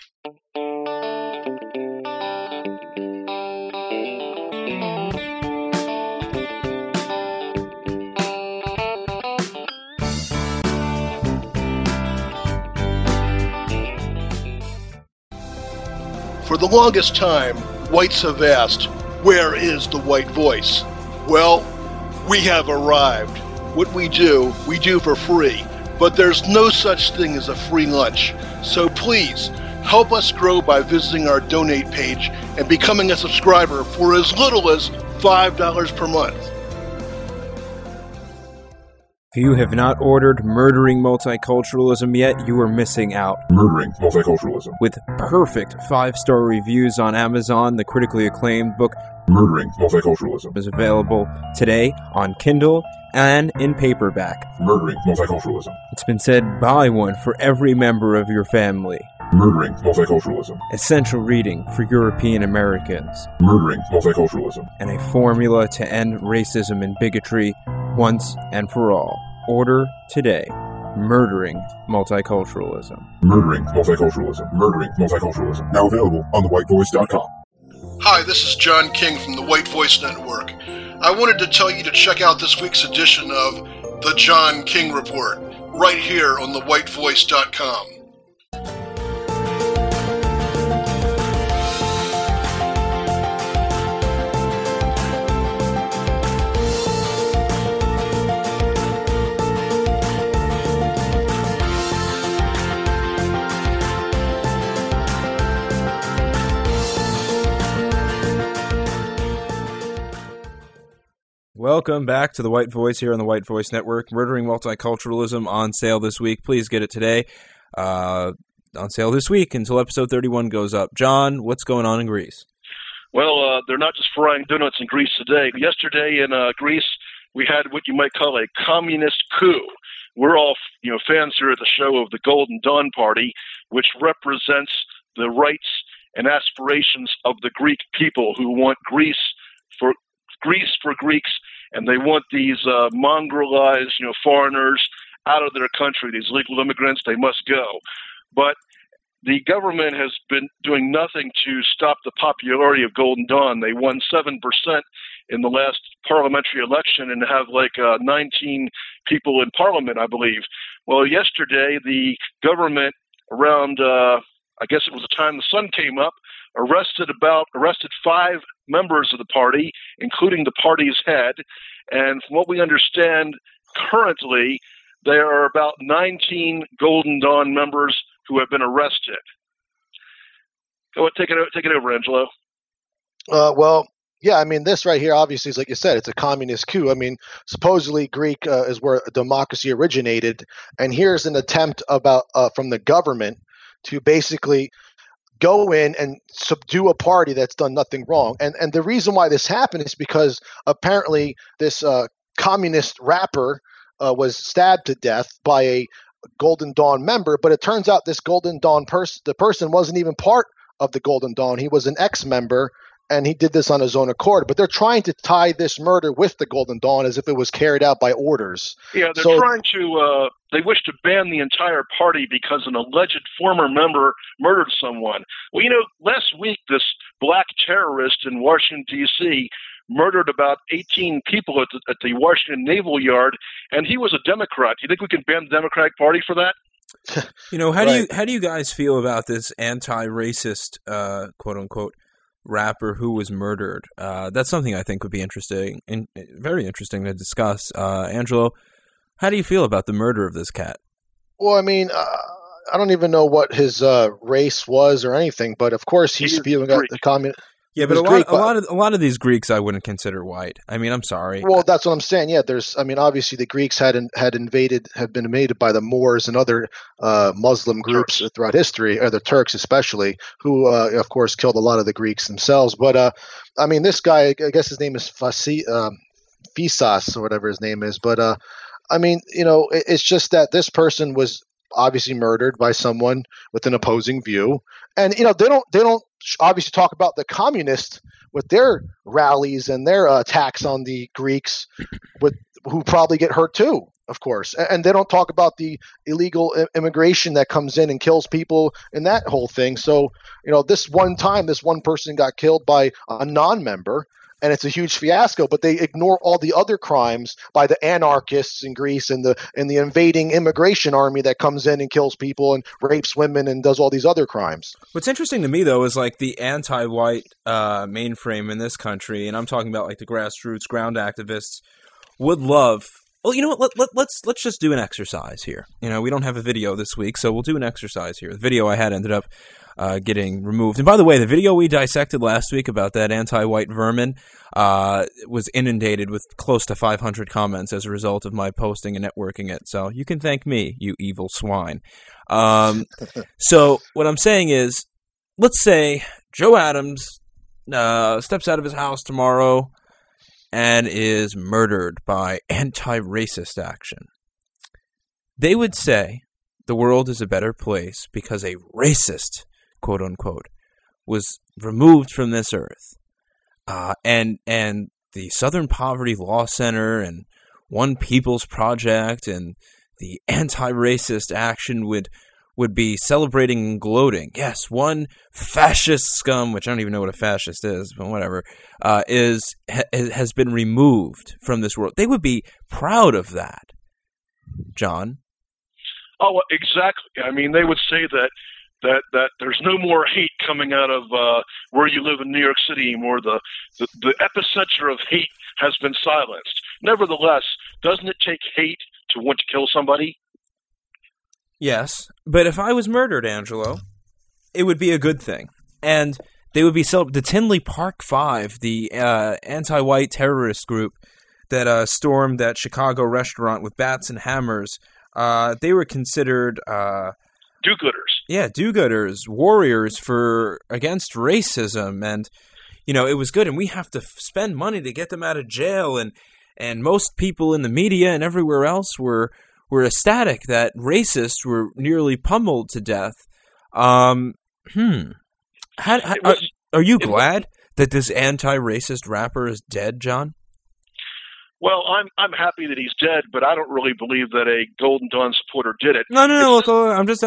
For the longest time, whites have asked, Where is the white voice? Well, we have arrived. What we do, we do for free, but there's no such thing as a free lunch. So please, help us grow by visiting our donate page and becoming a subscriber for as little as $5 per month. If you have not ordered Murdering Multiculturalism yet, you are missing out. Murdering multiculturalism. With perfect five star reviews on Amazon, the critically acclaimed book Murdering multiculturalism. is available today on Kindle and in paperback. Murdering multiculturalism. It's been said buy one for every member of your family. Murdering multiculturalism. Essential reading for European Americans. Murdering multiculturalism. And a formula to end racism and bigotry once and for all. Order today. Murdering Multiculturalism. Murdering multiculturalism. Murdering multiculturalism. Now available on thewhitevoice.com. Hi, this is John King from the White Voice Network. I wanted to tell you to check out this week's edition of The John King Report right here on thewhitevoice.com. Welcome back to the White Voice here on the White Voice Network. Murdering Multiculturalism on sale this week. Please get it today. Uh, on sale this week until episode 31 goes up. John, what's going on in Greece? Well, uh, they're not just frying donuts in Greece today. Yesterday in uh, Greece, we had what you might call a communist coup. We're all, you know, fans here at the show of the Golden Dawn Party, which represents the rights and aspirations of the Greek people who want Greece for Greece for Greeks, and they want these uh, mongrelized, you know, foreigners out of their country. These legal immigrants, they must go. But the government has been doing nothing to stop the popularity of Golden Dawn. They won seven percent in the last parliamentary election and have like uh, 19 people in parliament, I believe. Well, yesterday the government around. Uh, I guess it was the time the sun came up, arrested about arrested five members of the party, including the party's head. And from what we understand currently, there are about 19 Golden Dawn members who have been arrested. Go ahead, take it take it over, Angelo. Uh, well, yeah, I mean, this right here, obviously, is like you said, it's a communist coup. I mean, supposedly Greek uh, is where democracy originated, and here's an attempt about uh, from the government to basically go in and subdue a party that's done nothing wrong. And and the reason why this happened is because apparently this uh, communist rapper uh, was stabbed to death by a Golden Dawn member, but it turns out this Golden Dawn person, the person wasn't even part of the Golden Dawn. He was an ex-member, and he did this on his own accord. But they're trying to tie this murder with the Golden Dawn as if it was carried out by orders. Yeah, they're So- trying to. Uh, they wish to ban the entire party because an alleged former member murdered someone. Well, you know, last week this black terrorist in Washington D.C. murdered about 18 people at the, at the Washington Naval Yard, and he was a Democrat. Do you think we can ban the Democratic Party for that? You know, how do you how do you guys feel about this anti-racist uh, quote unquote rapper who was murdered? Uh, that's something I think would be interesting and very interesting to discuss. Uh, Angelo, how do you feel about the murder of this cat? Well, I mean, uh, I don't even know what his uh, race was or anything, but of course he's He is spewing out the communist. Yeah, but a lot, Greek, a lot of a lot of these Greeks I wouldn't consider white. I mean, I'm sorry. Well, that's what I'm saying. Yeah, there's. I mean, obviously the Greeks had in, had invaded, have been invaded by the Moors and other uh, Muslim groups Turks. throughout history, or the Turks especially, who uh, of course killed a lot of the Greeks themselves. But uh, I mean, this guy, I guess his name is Fasi, um, Fyssas or whatever his name is. But uh, I mean, you know, it, it's just that this person was obviously murdered by someone with an opposing view, and you know, they don't they don't obviously talk about the communists with their rallies and their uh, attacks on the Greeks, with who probably get hurt too, of course. A- And they don't talk about the illegal i- immigration that comes in and kills people and that whole thing. So, you know, this one time, this one person got killed by a non-member, and it's a huge fiasco. But they ignore all the other crimes by the anarchists in Greece and the and the invading immigration army that comes in and kills people and rapes women and does all these other crimes. What's interesting to me though is like the anti-white uh, mainframe in this country, and I'm talking about like the grassroots ground activists would love. Well, you know what? Let, let, let's let's just do an exercise here. You know, we don't have a video this week, so we'll do an exercise here. The video I had ended up uh, getting removed. And by the way, the video we dissected last week about that anti-white vermin uh, was inundated with close to 500 comments as a result of my posting and networking it. So you can thank me, you evil swine. Um, so what I'm saying is, let's say Joe Adams uh, steps out of his house tomorrow and is murdered by anti-racist action. They would say the world is a better place because a racist, quote unquote, was removed from this earth. Uh, and and the Southern Poverty Law Center and One People's Project and the anti-racist action would would be celebrating and gloating. Yes, one fascist scum, which I don't even know what a fascist is, but whatever, uh, is ha- has been removed from this world. They would be proud of that, John. Oh, exactly. I mean, they would say that that that there's no more hate coming out of uh, where you live in New York City anymore. The, the the epicenter of hate has been silenced. Nevertheless, doesn't it take hate to want to kill somebody? Yes, but if I was murdered, Angelo, it would be a good thing, and they would be the Tinley Park Five, the uh, anti-white terrorist group that uh, stormed that Chicago restaurant with bats and hammers. Uh, they were considered, uh, Do-gooders. Yeah, do-gooders, warriors for against racism, and you know it was good. And we have to f- spend money to get them out of jail, and and most people in the media and everywhere else were were ecstatic that racists were nearly pummeled to death. Um, hmm. How, how- It are, are you it was- glad that this anti-racist rapper is dead, John? Well, I'm I'm happy that he's dead, but I don't really believe that a Golden Dawn supporter did it. No, no, no. It's- Look, I'm just.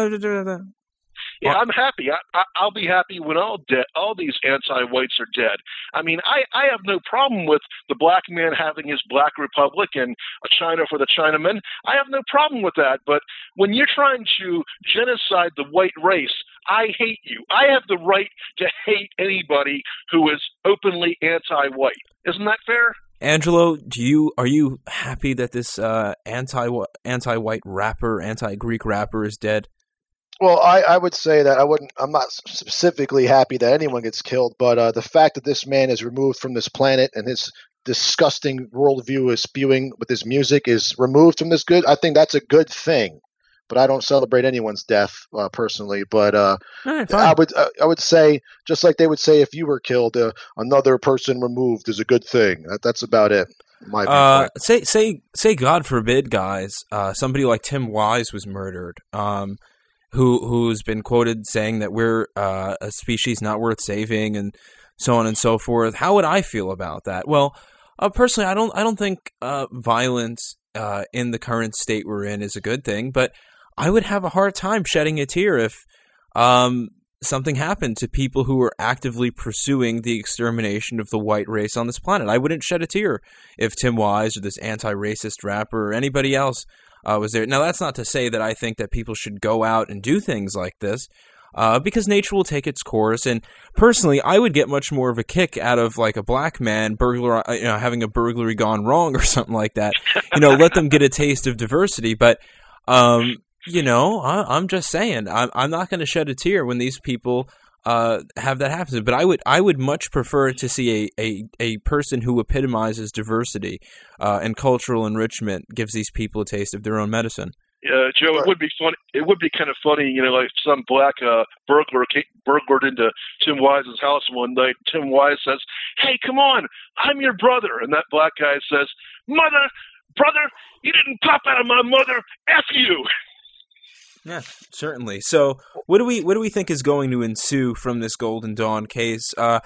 Yeah, I'm happy. I, I, I'll be happy when all dead, all these anti-whites are dead. I mean, I, I have no problem with the black man having his black republic and a China for the Chinaman. I have no problem with that. But when you're trying to genocide the white race, I hate you. I have the right to hate anybody who is openly anti-white. Isn't that fair? Angelo, do you are you happy that this uh, anti anti-white rapper, anti-Greek rapper is dead? Well, I, I would say that I wouldn't. I'm not specifically happy that anyone gets killed, but uh, the fact that this man is removed from this planet and his disgusting worldview is spewing with his music is removed from this good. I think that's a good thing. But I don't celebrate anyone's death uh, personally. But uh, right, I would uh, I would say just like they would say if you were killed, uh, another person removed is a good thing. That, that's about it. My Uh, say say say God forbid, guys. Uh, somebody like Tim Wise was murdered. Um, who who's been quoted saying that we're uh, a species not worth saving, and so on and so forth. How would I feel about that? Well, uh, personally, I don't I don't think uh, violence uh, in the current state we're in is a good thing, but I would have a hard time shedding a tear if um, something happened to people who were actively pursuing the extermination of the white race on this planet. I wouldn't shed a tear if Tim Wise or this anti-racist rapper or anybody else uh, was there. Now, that's not to say that I think that people should go out and do things like this. Uh, because nature will take its course, and personally, I would get much more of a kick out of like a black man burglar, uh, you know, having a burglary gone wrong or something like that. You know, let them get a taste of diversity. But um, you know, I, I'm just saying, I'm, I'm not going to shed a tear when these people uh, have that happen. But I would, I would much prefer to see a a, a person who epitomizes diversity uh, and cultural enrichment gives these people a taste of their own medicine. Uh, Joe, it would be funny. It would be kind of funny, you know, like some black uh, burglar came, burglared into Tim Wise's house one night. Tim Wise says, "Hey, come on, I'm your brother," and that black guy says, "Mother, brother, you didn't pop out of my mother. F you." Yeah, certainly. So, what do we what do we think is going to ensue from this Golden Dawn case? Uh,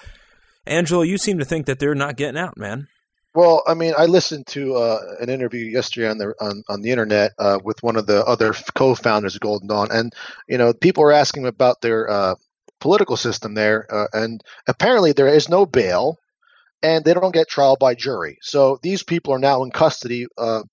Angelo, you seem to think that they're not getting out, man. Well, I mean, I listened to uh, an interview yesterday on the on, on the internet uh, with one of the other co-founders of Golden Dawn, and you know, people were asking about their uh, political system there, uh, and apparently there is no bail, and they don't get trial by jury. So these people are now in custody uh,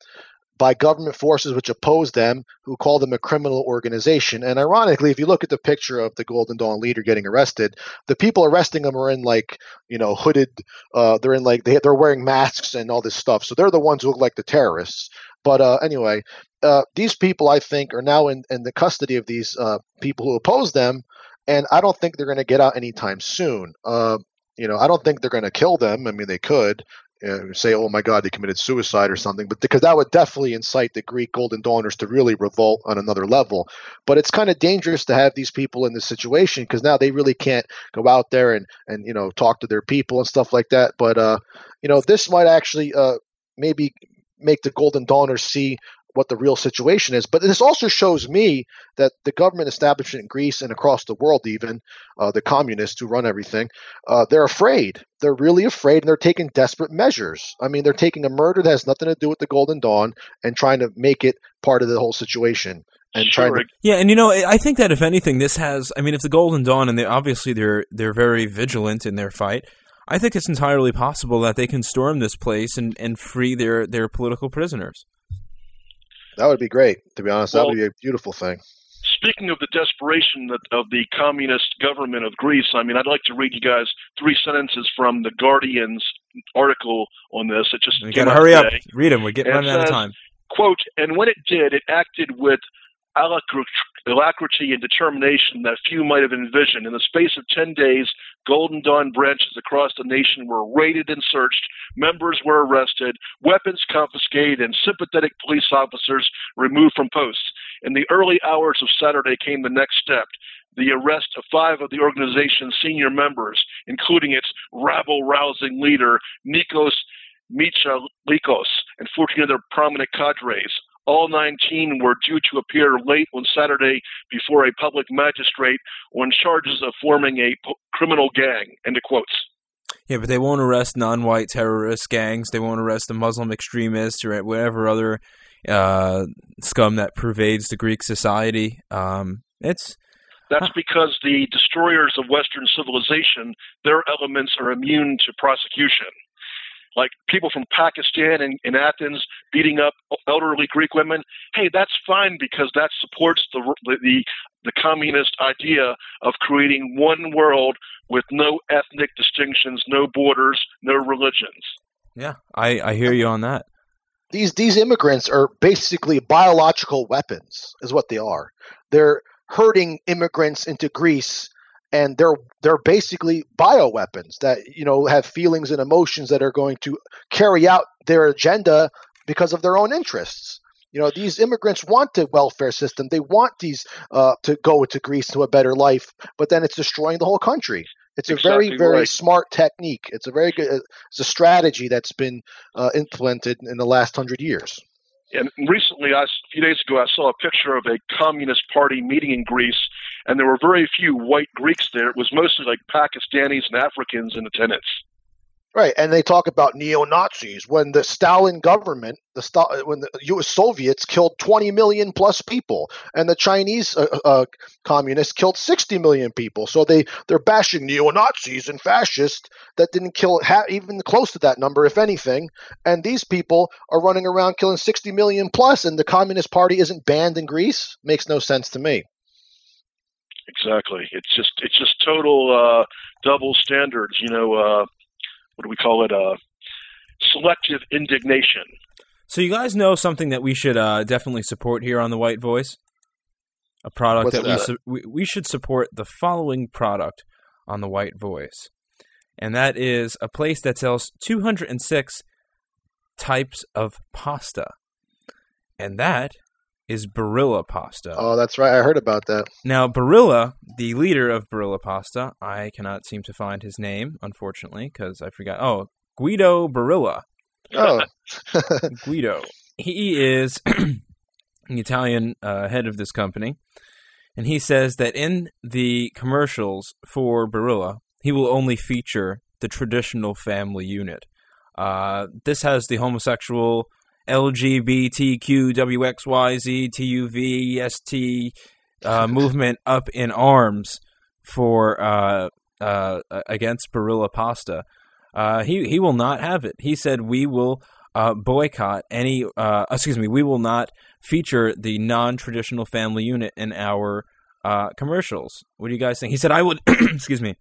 by government forces which oppose them, who call them a criminal organization. And ironically, if you look at the picture of the Golden Dawn leader getting arrested, the people arresting them are in like you know hooded. Uh, they're in like they they're wearing masks and all this stuff. So they're the ones who look like the terrorists. But uh, anyway, uh, these people I think are now in, in the custody of these uh, people who oppose them, and I don't think they're going to get out anytime soon. Uh, you know, I don't think they're going to kill them. I mean, they could uh, say, "Oh my God, they committed suicide" or something, but because that would definitely incite the Greek Golden Dawners to really revolt on another level. But it's kind of dangerous to have these people in this situation because now they really can't go out there and and you know talk to their people and stuff like that. But uh, you know, this might actually uh, maybe make the Golden Dawners see what the real situation is. But this also shows me that the government establishment in Greece and across the world, even uh, the communists who run everything, uh, they're afraid. They're really afraid, and they're taking desperate measures. I mean, they're taking a murder that has nothing to do with the Golden Dawn and trying to make it part of the whole situation. And trying Sure. to, Yeah, and you know, I I think that if anything, this has. I mean, if the Golden Dawn, and they obviously they're they're very vigilant in their fight. I think it's entirely possible that they can storm this place and, and free their, their political prisoners. That would be great. To be honest, that would be a beautiful thing. Speaking of the desperation of the communist government of Greece, I mean, I'd like to read you guys three sentences from the Guardian's article on this. It just We came gotta out hurry up. Read them. We're getting It running out of time. quote, and when it did, it acted with alacrity alacrity and determination that few might have envisioned. In the space of 10 days, Golden Dawn branches across the nation were raided and searched, members were arrested, weapons confiscated, and sympathetic police officers removed from posts. In the early hours of Saturday came the next step. The arrest of five of the organization's senior members, including its rabble rousing leader, Nikos Michaloliakos, and 14 other prominent cadres. All 19 were due to appear late on Saturday before a public magistrate on charges of forming a criminal gang. End of quotes. Yeah, but they won't arrest non-white terrorist gangs. They won't arrest the Muslim extremists or whatever other uh, scum that pervades the Greek society. Um, it's That's because the destroyers of Western civilization, their elements are immune to prosecution. Like people from Pakistan and, and Athens beating up elderly Greek women, hey, that's fine because that supports the, the the communist idea of creating one world with no ethnic distinctions, no borders, no religions. yeah, I, I hear you on that. these these immigrants are basically biological weapons is what they are they're herding immigrants into greece and they're they're basically bioweapons that you know have feelings and emotions that are going to carry out their agenda because of their own interests you know these immigrants want the welfare system they want these uh, to go to greece to a better life but then it's destroying the whole country It's a very, very right. smart technique. It's a very good. It's a strategy that's been uh, implemented in the last hundred years. And recently, I, a few days ago, I saw a picture of a Communist Party meeting in Greece, and there were very few white Greeks there. It was mostly like Pakistanis and Africans in attendance. Right, and they talk about neo Nazis when the Stalin government, the Sta- when the U.S. Soviets killed 20 million plus people, and the Chinese uh, uh, communists killed 60 million people. So they they're bashing neo Nazis and fascists that didn't kill ha- even close to that number, if anything. And these people are running around killing 60 million plus, and the Communist Party isn't banned in Greece. Makes no sense to me. Exactly. It's just it's just total uh, double standards. You know, uh, what do we call it? Uh, selective indignation. So you guys know something that we should uh, definitely support here on the White Voice? A product What's that we, that? su- we we should support the following product on the White Voice. And that is a place that sells 206 types of pasta. And that is Barilla pasta. Oh, that's right. I heard about that. Now, Barilla, the leader of Barilla Pasta, I cannot seem to find his name, unfortunately, because I forgot. Oh, Guido Barilla. Oh, Guido. He is the Italian uh, head of this company, and he says that in the commercials for Barilla, he will only feature the traditional family unit. Uh, this has the homosexual LGBTQWXYZTUVEST uh, movement up in arms for uh, uh, against Barilla Pasta. Uh, he he will not have it. He said we will uh, boycott any. Uh, excuse me, we will not feature the non-traditional family unit in our commercials. What do you guys think? He said I would. excuse me,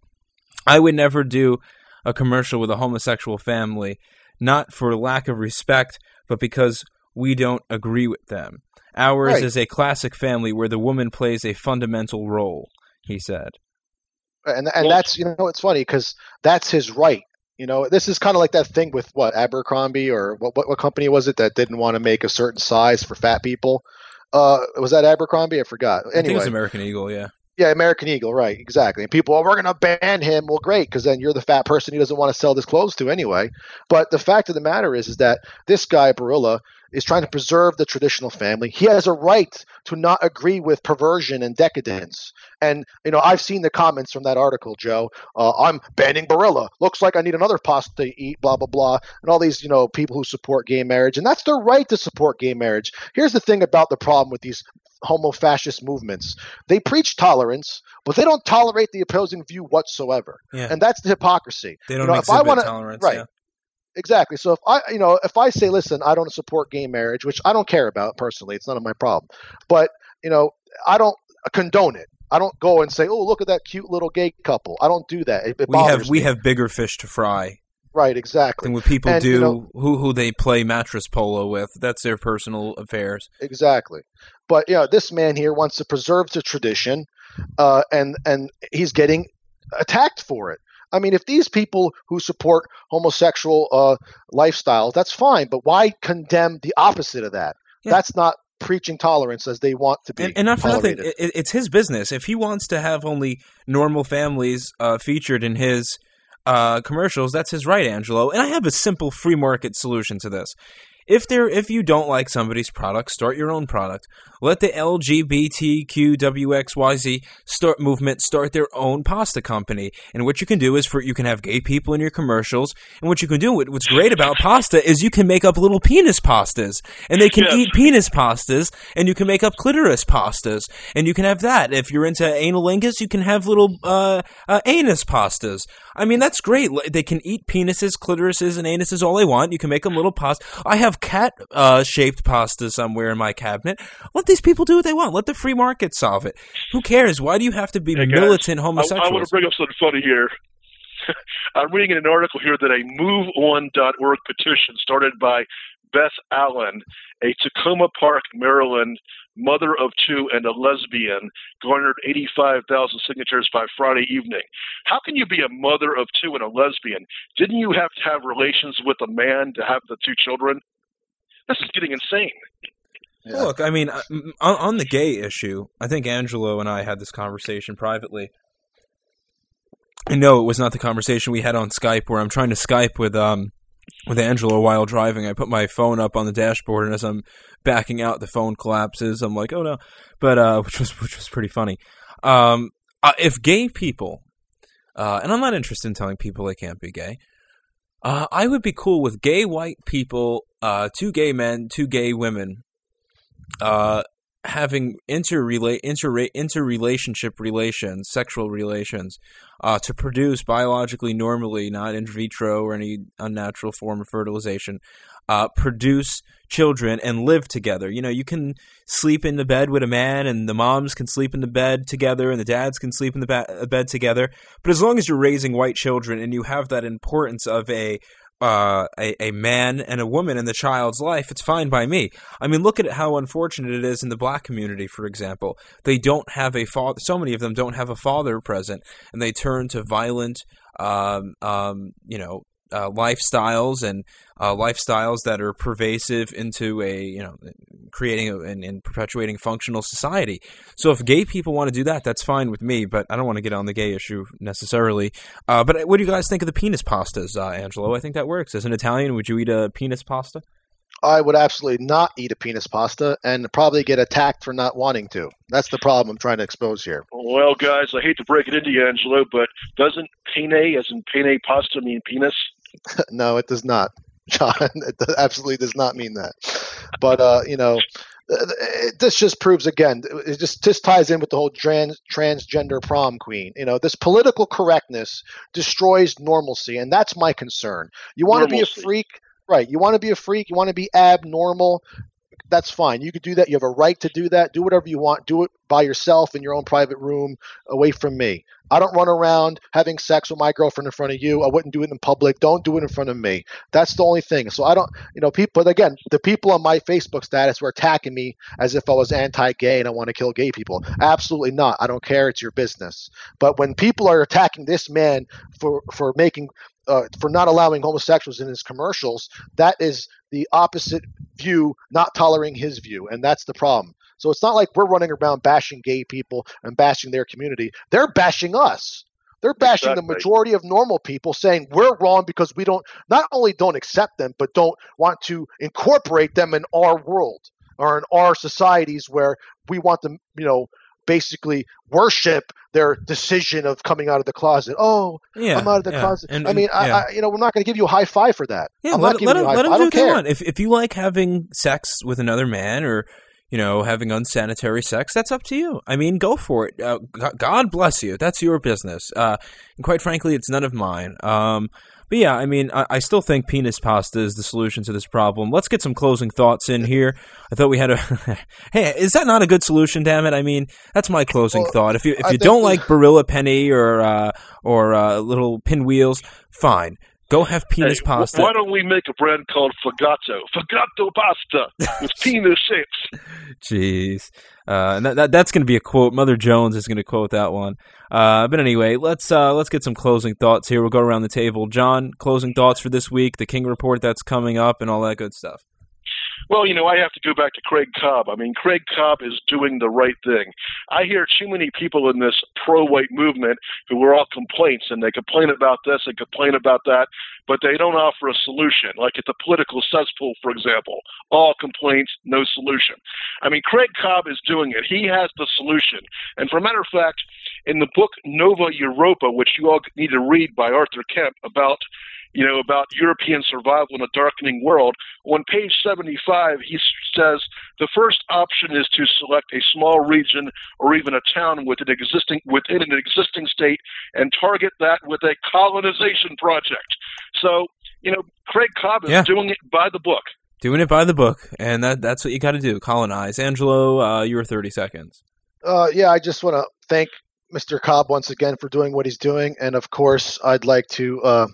I would never do a commercial with a homosexual family, not for lack of respect, but because we don't agree with them. Ours Right. is a classic family where the woman plays a fundamental role. He said. and and that's you know it's funny because that's his right. You know, this is kind of like that thing with what Abercrombie or what, what what company was it that didn't want to make a certain size for fat people? Uh, was that Abercrombie? I forgot. I think it was Anyway, American Eagle, yeah. Yeah, American Eagle, right? Exactly. And people, oh, we're going to ban him. Well, great, because then you're the fat person he doesn't want to sell his clothes to anyway. But the fact of the matter is, is that this guy Barilla is trying to preserve the traditional family. He has a right to not agree with perversion and decadence. And you know, I've seen the comments from that article, Joe. Uh, I'm banning Barilla. Looks like I need another pasta to eat. Blah blah blah. And all these, you know, people who support gay marriage, and that's their right to support gay marriage. Here's the thing about the problem with these homo fascist movements they preach tolerance, but they don't tolerate the opposing view whatsoever, Yeah. and that's the hypocrisy. They don't you know, if I wanna- tolerance. right. yeah. Exactly. So if I, you know, if I say, listen, I don't support gay marriage, which I don't care about personally, it's none of my problem. But you know, I don't condone it. I don't go and say, oh, look at that cute little gay couple. I don't do that. It, it We have we me. have bigger fish to fry right, exactly, And what people And, do. you know- who who they play mattress polo with. That's their personal affairs. exactly. But you know, this man here wants to preserve the tradition, uh, and and he's getting attacked for it. I mean, if these people who support homosexual uh, lifestyle, that's fine. But why condemn the opposite of that? Yeah. That's not preaching tolerance as they want to be. And, and not for nothing, it, it's his business. If he wants to have only normal families uh, featured in his uh, commercials, that's his right, Angelo. And I have a simple free market solution to this. If there, if you don't like somebody's product, start your own product. Let the LGBTQWXYZ start movement start their own pasta company. And what you can do is for you can have gay people in your commercials. And what you can do, what's great about pasta is you can make up little penis pastas, and they can Yes. eat penis pastas, and you can make up clitoris pastas, and you can have that. If you're into anilingus, you can have little uh, uh, anus pastas. I mean, that's great. They can eat penises, clitorises, and anuses all they want. You can make them little pasta. I have cat uh, shaped pasta somewhere in my cabinet. Let these people do what they want. Let the free market solve it. Who cares? Why do you have to be Hey, guys, militant I, homosexuals? I want to bring up something funny here. I'm reading an article here that a MoveOn.org petition started by Beth Allen, a Takoma Park, Maryland mother of two and a lesbian, garnered 85,000 signatures by Friday evening. How can you be a mother of two and a lesbian? Didn't you have to have relations with a man to have the two children? This is getting insane. Yeah. Look, I mean, uh, on, on the gay issue, I think Angelo and I had this conversation privately. I know it was not the conversation we had on Skype where I'm trying to Skype with um with Angelo while driving. I put my phone up on the dashboard, and as I'm backing out, the phone collapses. I'm like, oh no, but uh, which was which was pretty funny. Um, uh, if gay people, uh, and I'm not interested in telling people they can't be gay. Uh, I would be cool with gay white people, uh, two gay men, two gay women, uh, having interrelate inter interrelationship relations, sexual relations, uh, to produce biologically normally, not in vitro or any unnatural form of fertilization, uh, produce children and live together. You know, you can sleep in the bed with a man, and the moms can sleep in the bed together, and the dads can sleep in the bed together. But as long as you're raising white children and you have that importance of a uh, a, a man and a woman in the child's life, it's fine by me. I mean, look at how unfortunate it is in the black community, for example. They don't have a father. So many of them don't have a father present, and they turn to violent, um, um, you know, uh, lifestyles and uh, lifestyles that are pervasive into a you know creating a, and, and, perpetuating functional society. So if gay people want to do that, that's fine with me. But I don't want to get on the gay issue necessarily. Uh, but what do you guys think of the penis pastas, uh, Angelo? I think that works. As an Italian, would you eat a penis pasta? I would absolutely not eat a penis pasta and probably get attacked for not wanting to. That's the problem I'm trying to expose here. Well, guys, I hate to break it into you, Angelo, but doesn't penne, as in penne pasta, mean penis? no, it does not, John. It absolutely does not mean that. But uh, you know, this just proves again. It just just ties in with the whole trans transgender prom queen. You know, this political correctness destroys normalcy, and that's my concern. You want to be a freak, right? You want to be a freak. You want to be abnormal that's fine. You could do that. You have a right to do that. Do whatever you want. Do it by yourself in your own private room, away from me. I don't run around having sex with my girlfriend in front of you. I wouldn't do it in public. Don't do it in front of me. That's the only thing. So I don't, you know, people. But again, the people on my Facebook status were attacking me as if I was anti-gay and I want to kill gay people. Absolutely not. I don't care. It's your business. But when people are attacking this man for for making uh, for not allowing homosexuals in his commercials, that is the opposite view, not tolerating his view, and that's the problem. So it's not like we're running around bashing gay people and bashing their community. They're bashing us. They're bashing exactly. the majority of normal people, saying we're wrong because we don't not only don't accept them, but don't want to incorporate them in our world or in our societies where we want them, you know, basically worship their decision of coming out of the closet. Oh, yeah, I'm out of the yeah. closet. And, I mean, yeah. I, I, you know, we're not going to give you a high five for that. Yeah, I'm let, let, them, let them do what they want. If if you like having sex with another man or you know having unsanitary sex, that's up to you. I mean, go for it. Uh, God bless you. That's your business. Uh, and quite frankly, it's none of mine. Um, but yeah, I mean, I, I, still think penis pasta is the solution to this problem. Let's get some closing thoughts in here. I thought we had a... hey, is that not a good solution, damn it? I mean, that's my closing well, thought. If you if you don't like Barilla Penne or uh, or uh, little pinwheels, fine. Go have penis hey, pasta. Why don't we make a brand called Fagato? Fagato pasta with penis shapes. Jeez. Uh, and that, that that's going to be a quote. Mother Jones is going to quote that one. Uh, but anyway, let's uh, let's get some closing thoughts here. We'll go around the table. John, closing thoughts for this week, the King report that's coming up, and all that good stuff. Well, you know, I have to go back to Craig Cobb. I mean, Craig Cobb is doing the right thing. I hear too many people in this pro white movement who are all complaints, and they complain about this and complain about that, but they don't offer a solution. Like at the political cesspool, for example, all complaints, no solution. I mean, Craig Cobb is doing it. He has the solution. And for a matter of fact, in the book Nova Europa, which you all need to read by Arthur Kemp about you know, about European survival in a darkening world. On page 75, he says the first option is to select a small region or even a town with an existing within an existing state and target that with a colonization project. So, you know, Craig Cobb is yeah. doing it by the book. Doing it by the book, and that that's what you got to do. Colonize. Angelo, uh, you were 30 seconds. Uh, yeah, I just want to thank Mr. Cobb once again for doing what he's doing, and of course, I'd like to uh,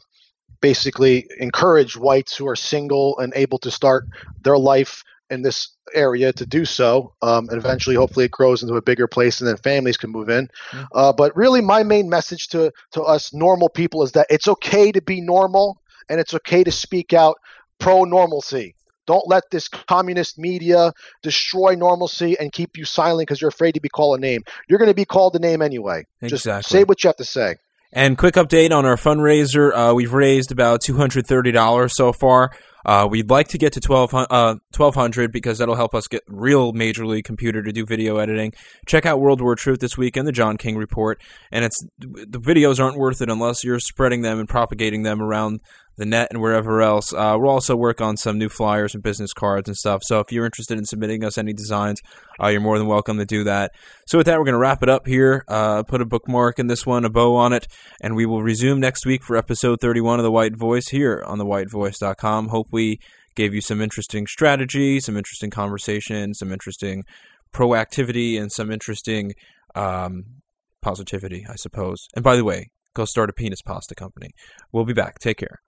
basically encourage whites who are single and able to start their life in this area to do so. Um, and eventually, hopefully, it grows into a bigger place, and then families can move in. Uh, but really, my main message to to us normal people is that it's okay to be normal, and it's okay to speak out pro normalcy. Don't let this communist media destroy normalcy and keep you silent because you're afraid to be called a name. You're going to be called a name anyway. Exactly. Just say what you have to say. And quick update on our fundraiser. Uh, we've raised about $230 so far. Uh, we'd like to get to 12, uh, 1200 because that'll help us get real major league computer to do video editing. Check out World War Truth this week and the John King Report. And it's the videos aren't worth it unless you're spreading them and propagating them around the net and wherever else. Uh, we'll also work on some new flyers and business cards and stuff. So if you're interested in submitting us any designs, uh, you're more than welcome to do that. So with that, we're going to wrap it up here. Uh, put a bookmark in this one, a bow on it, and we will resume next week for episode 31 of The White Voice here on thewhitevoice.com. Hope we gave you some interesting strategy, some interesting conversation, some interesting proactivity, and some interesting um, positivity, I suppose. And by the way, go start a penis pasta company. We'll be back. Take care.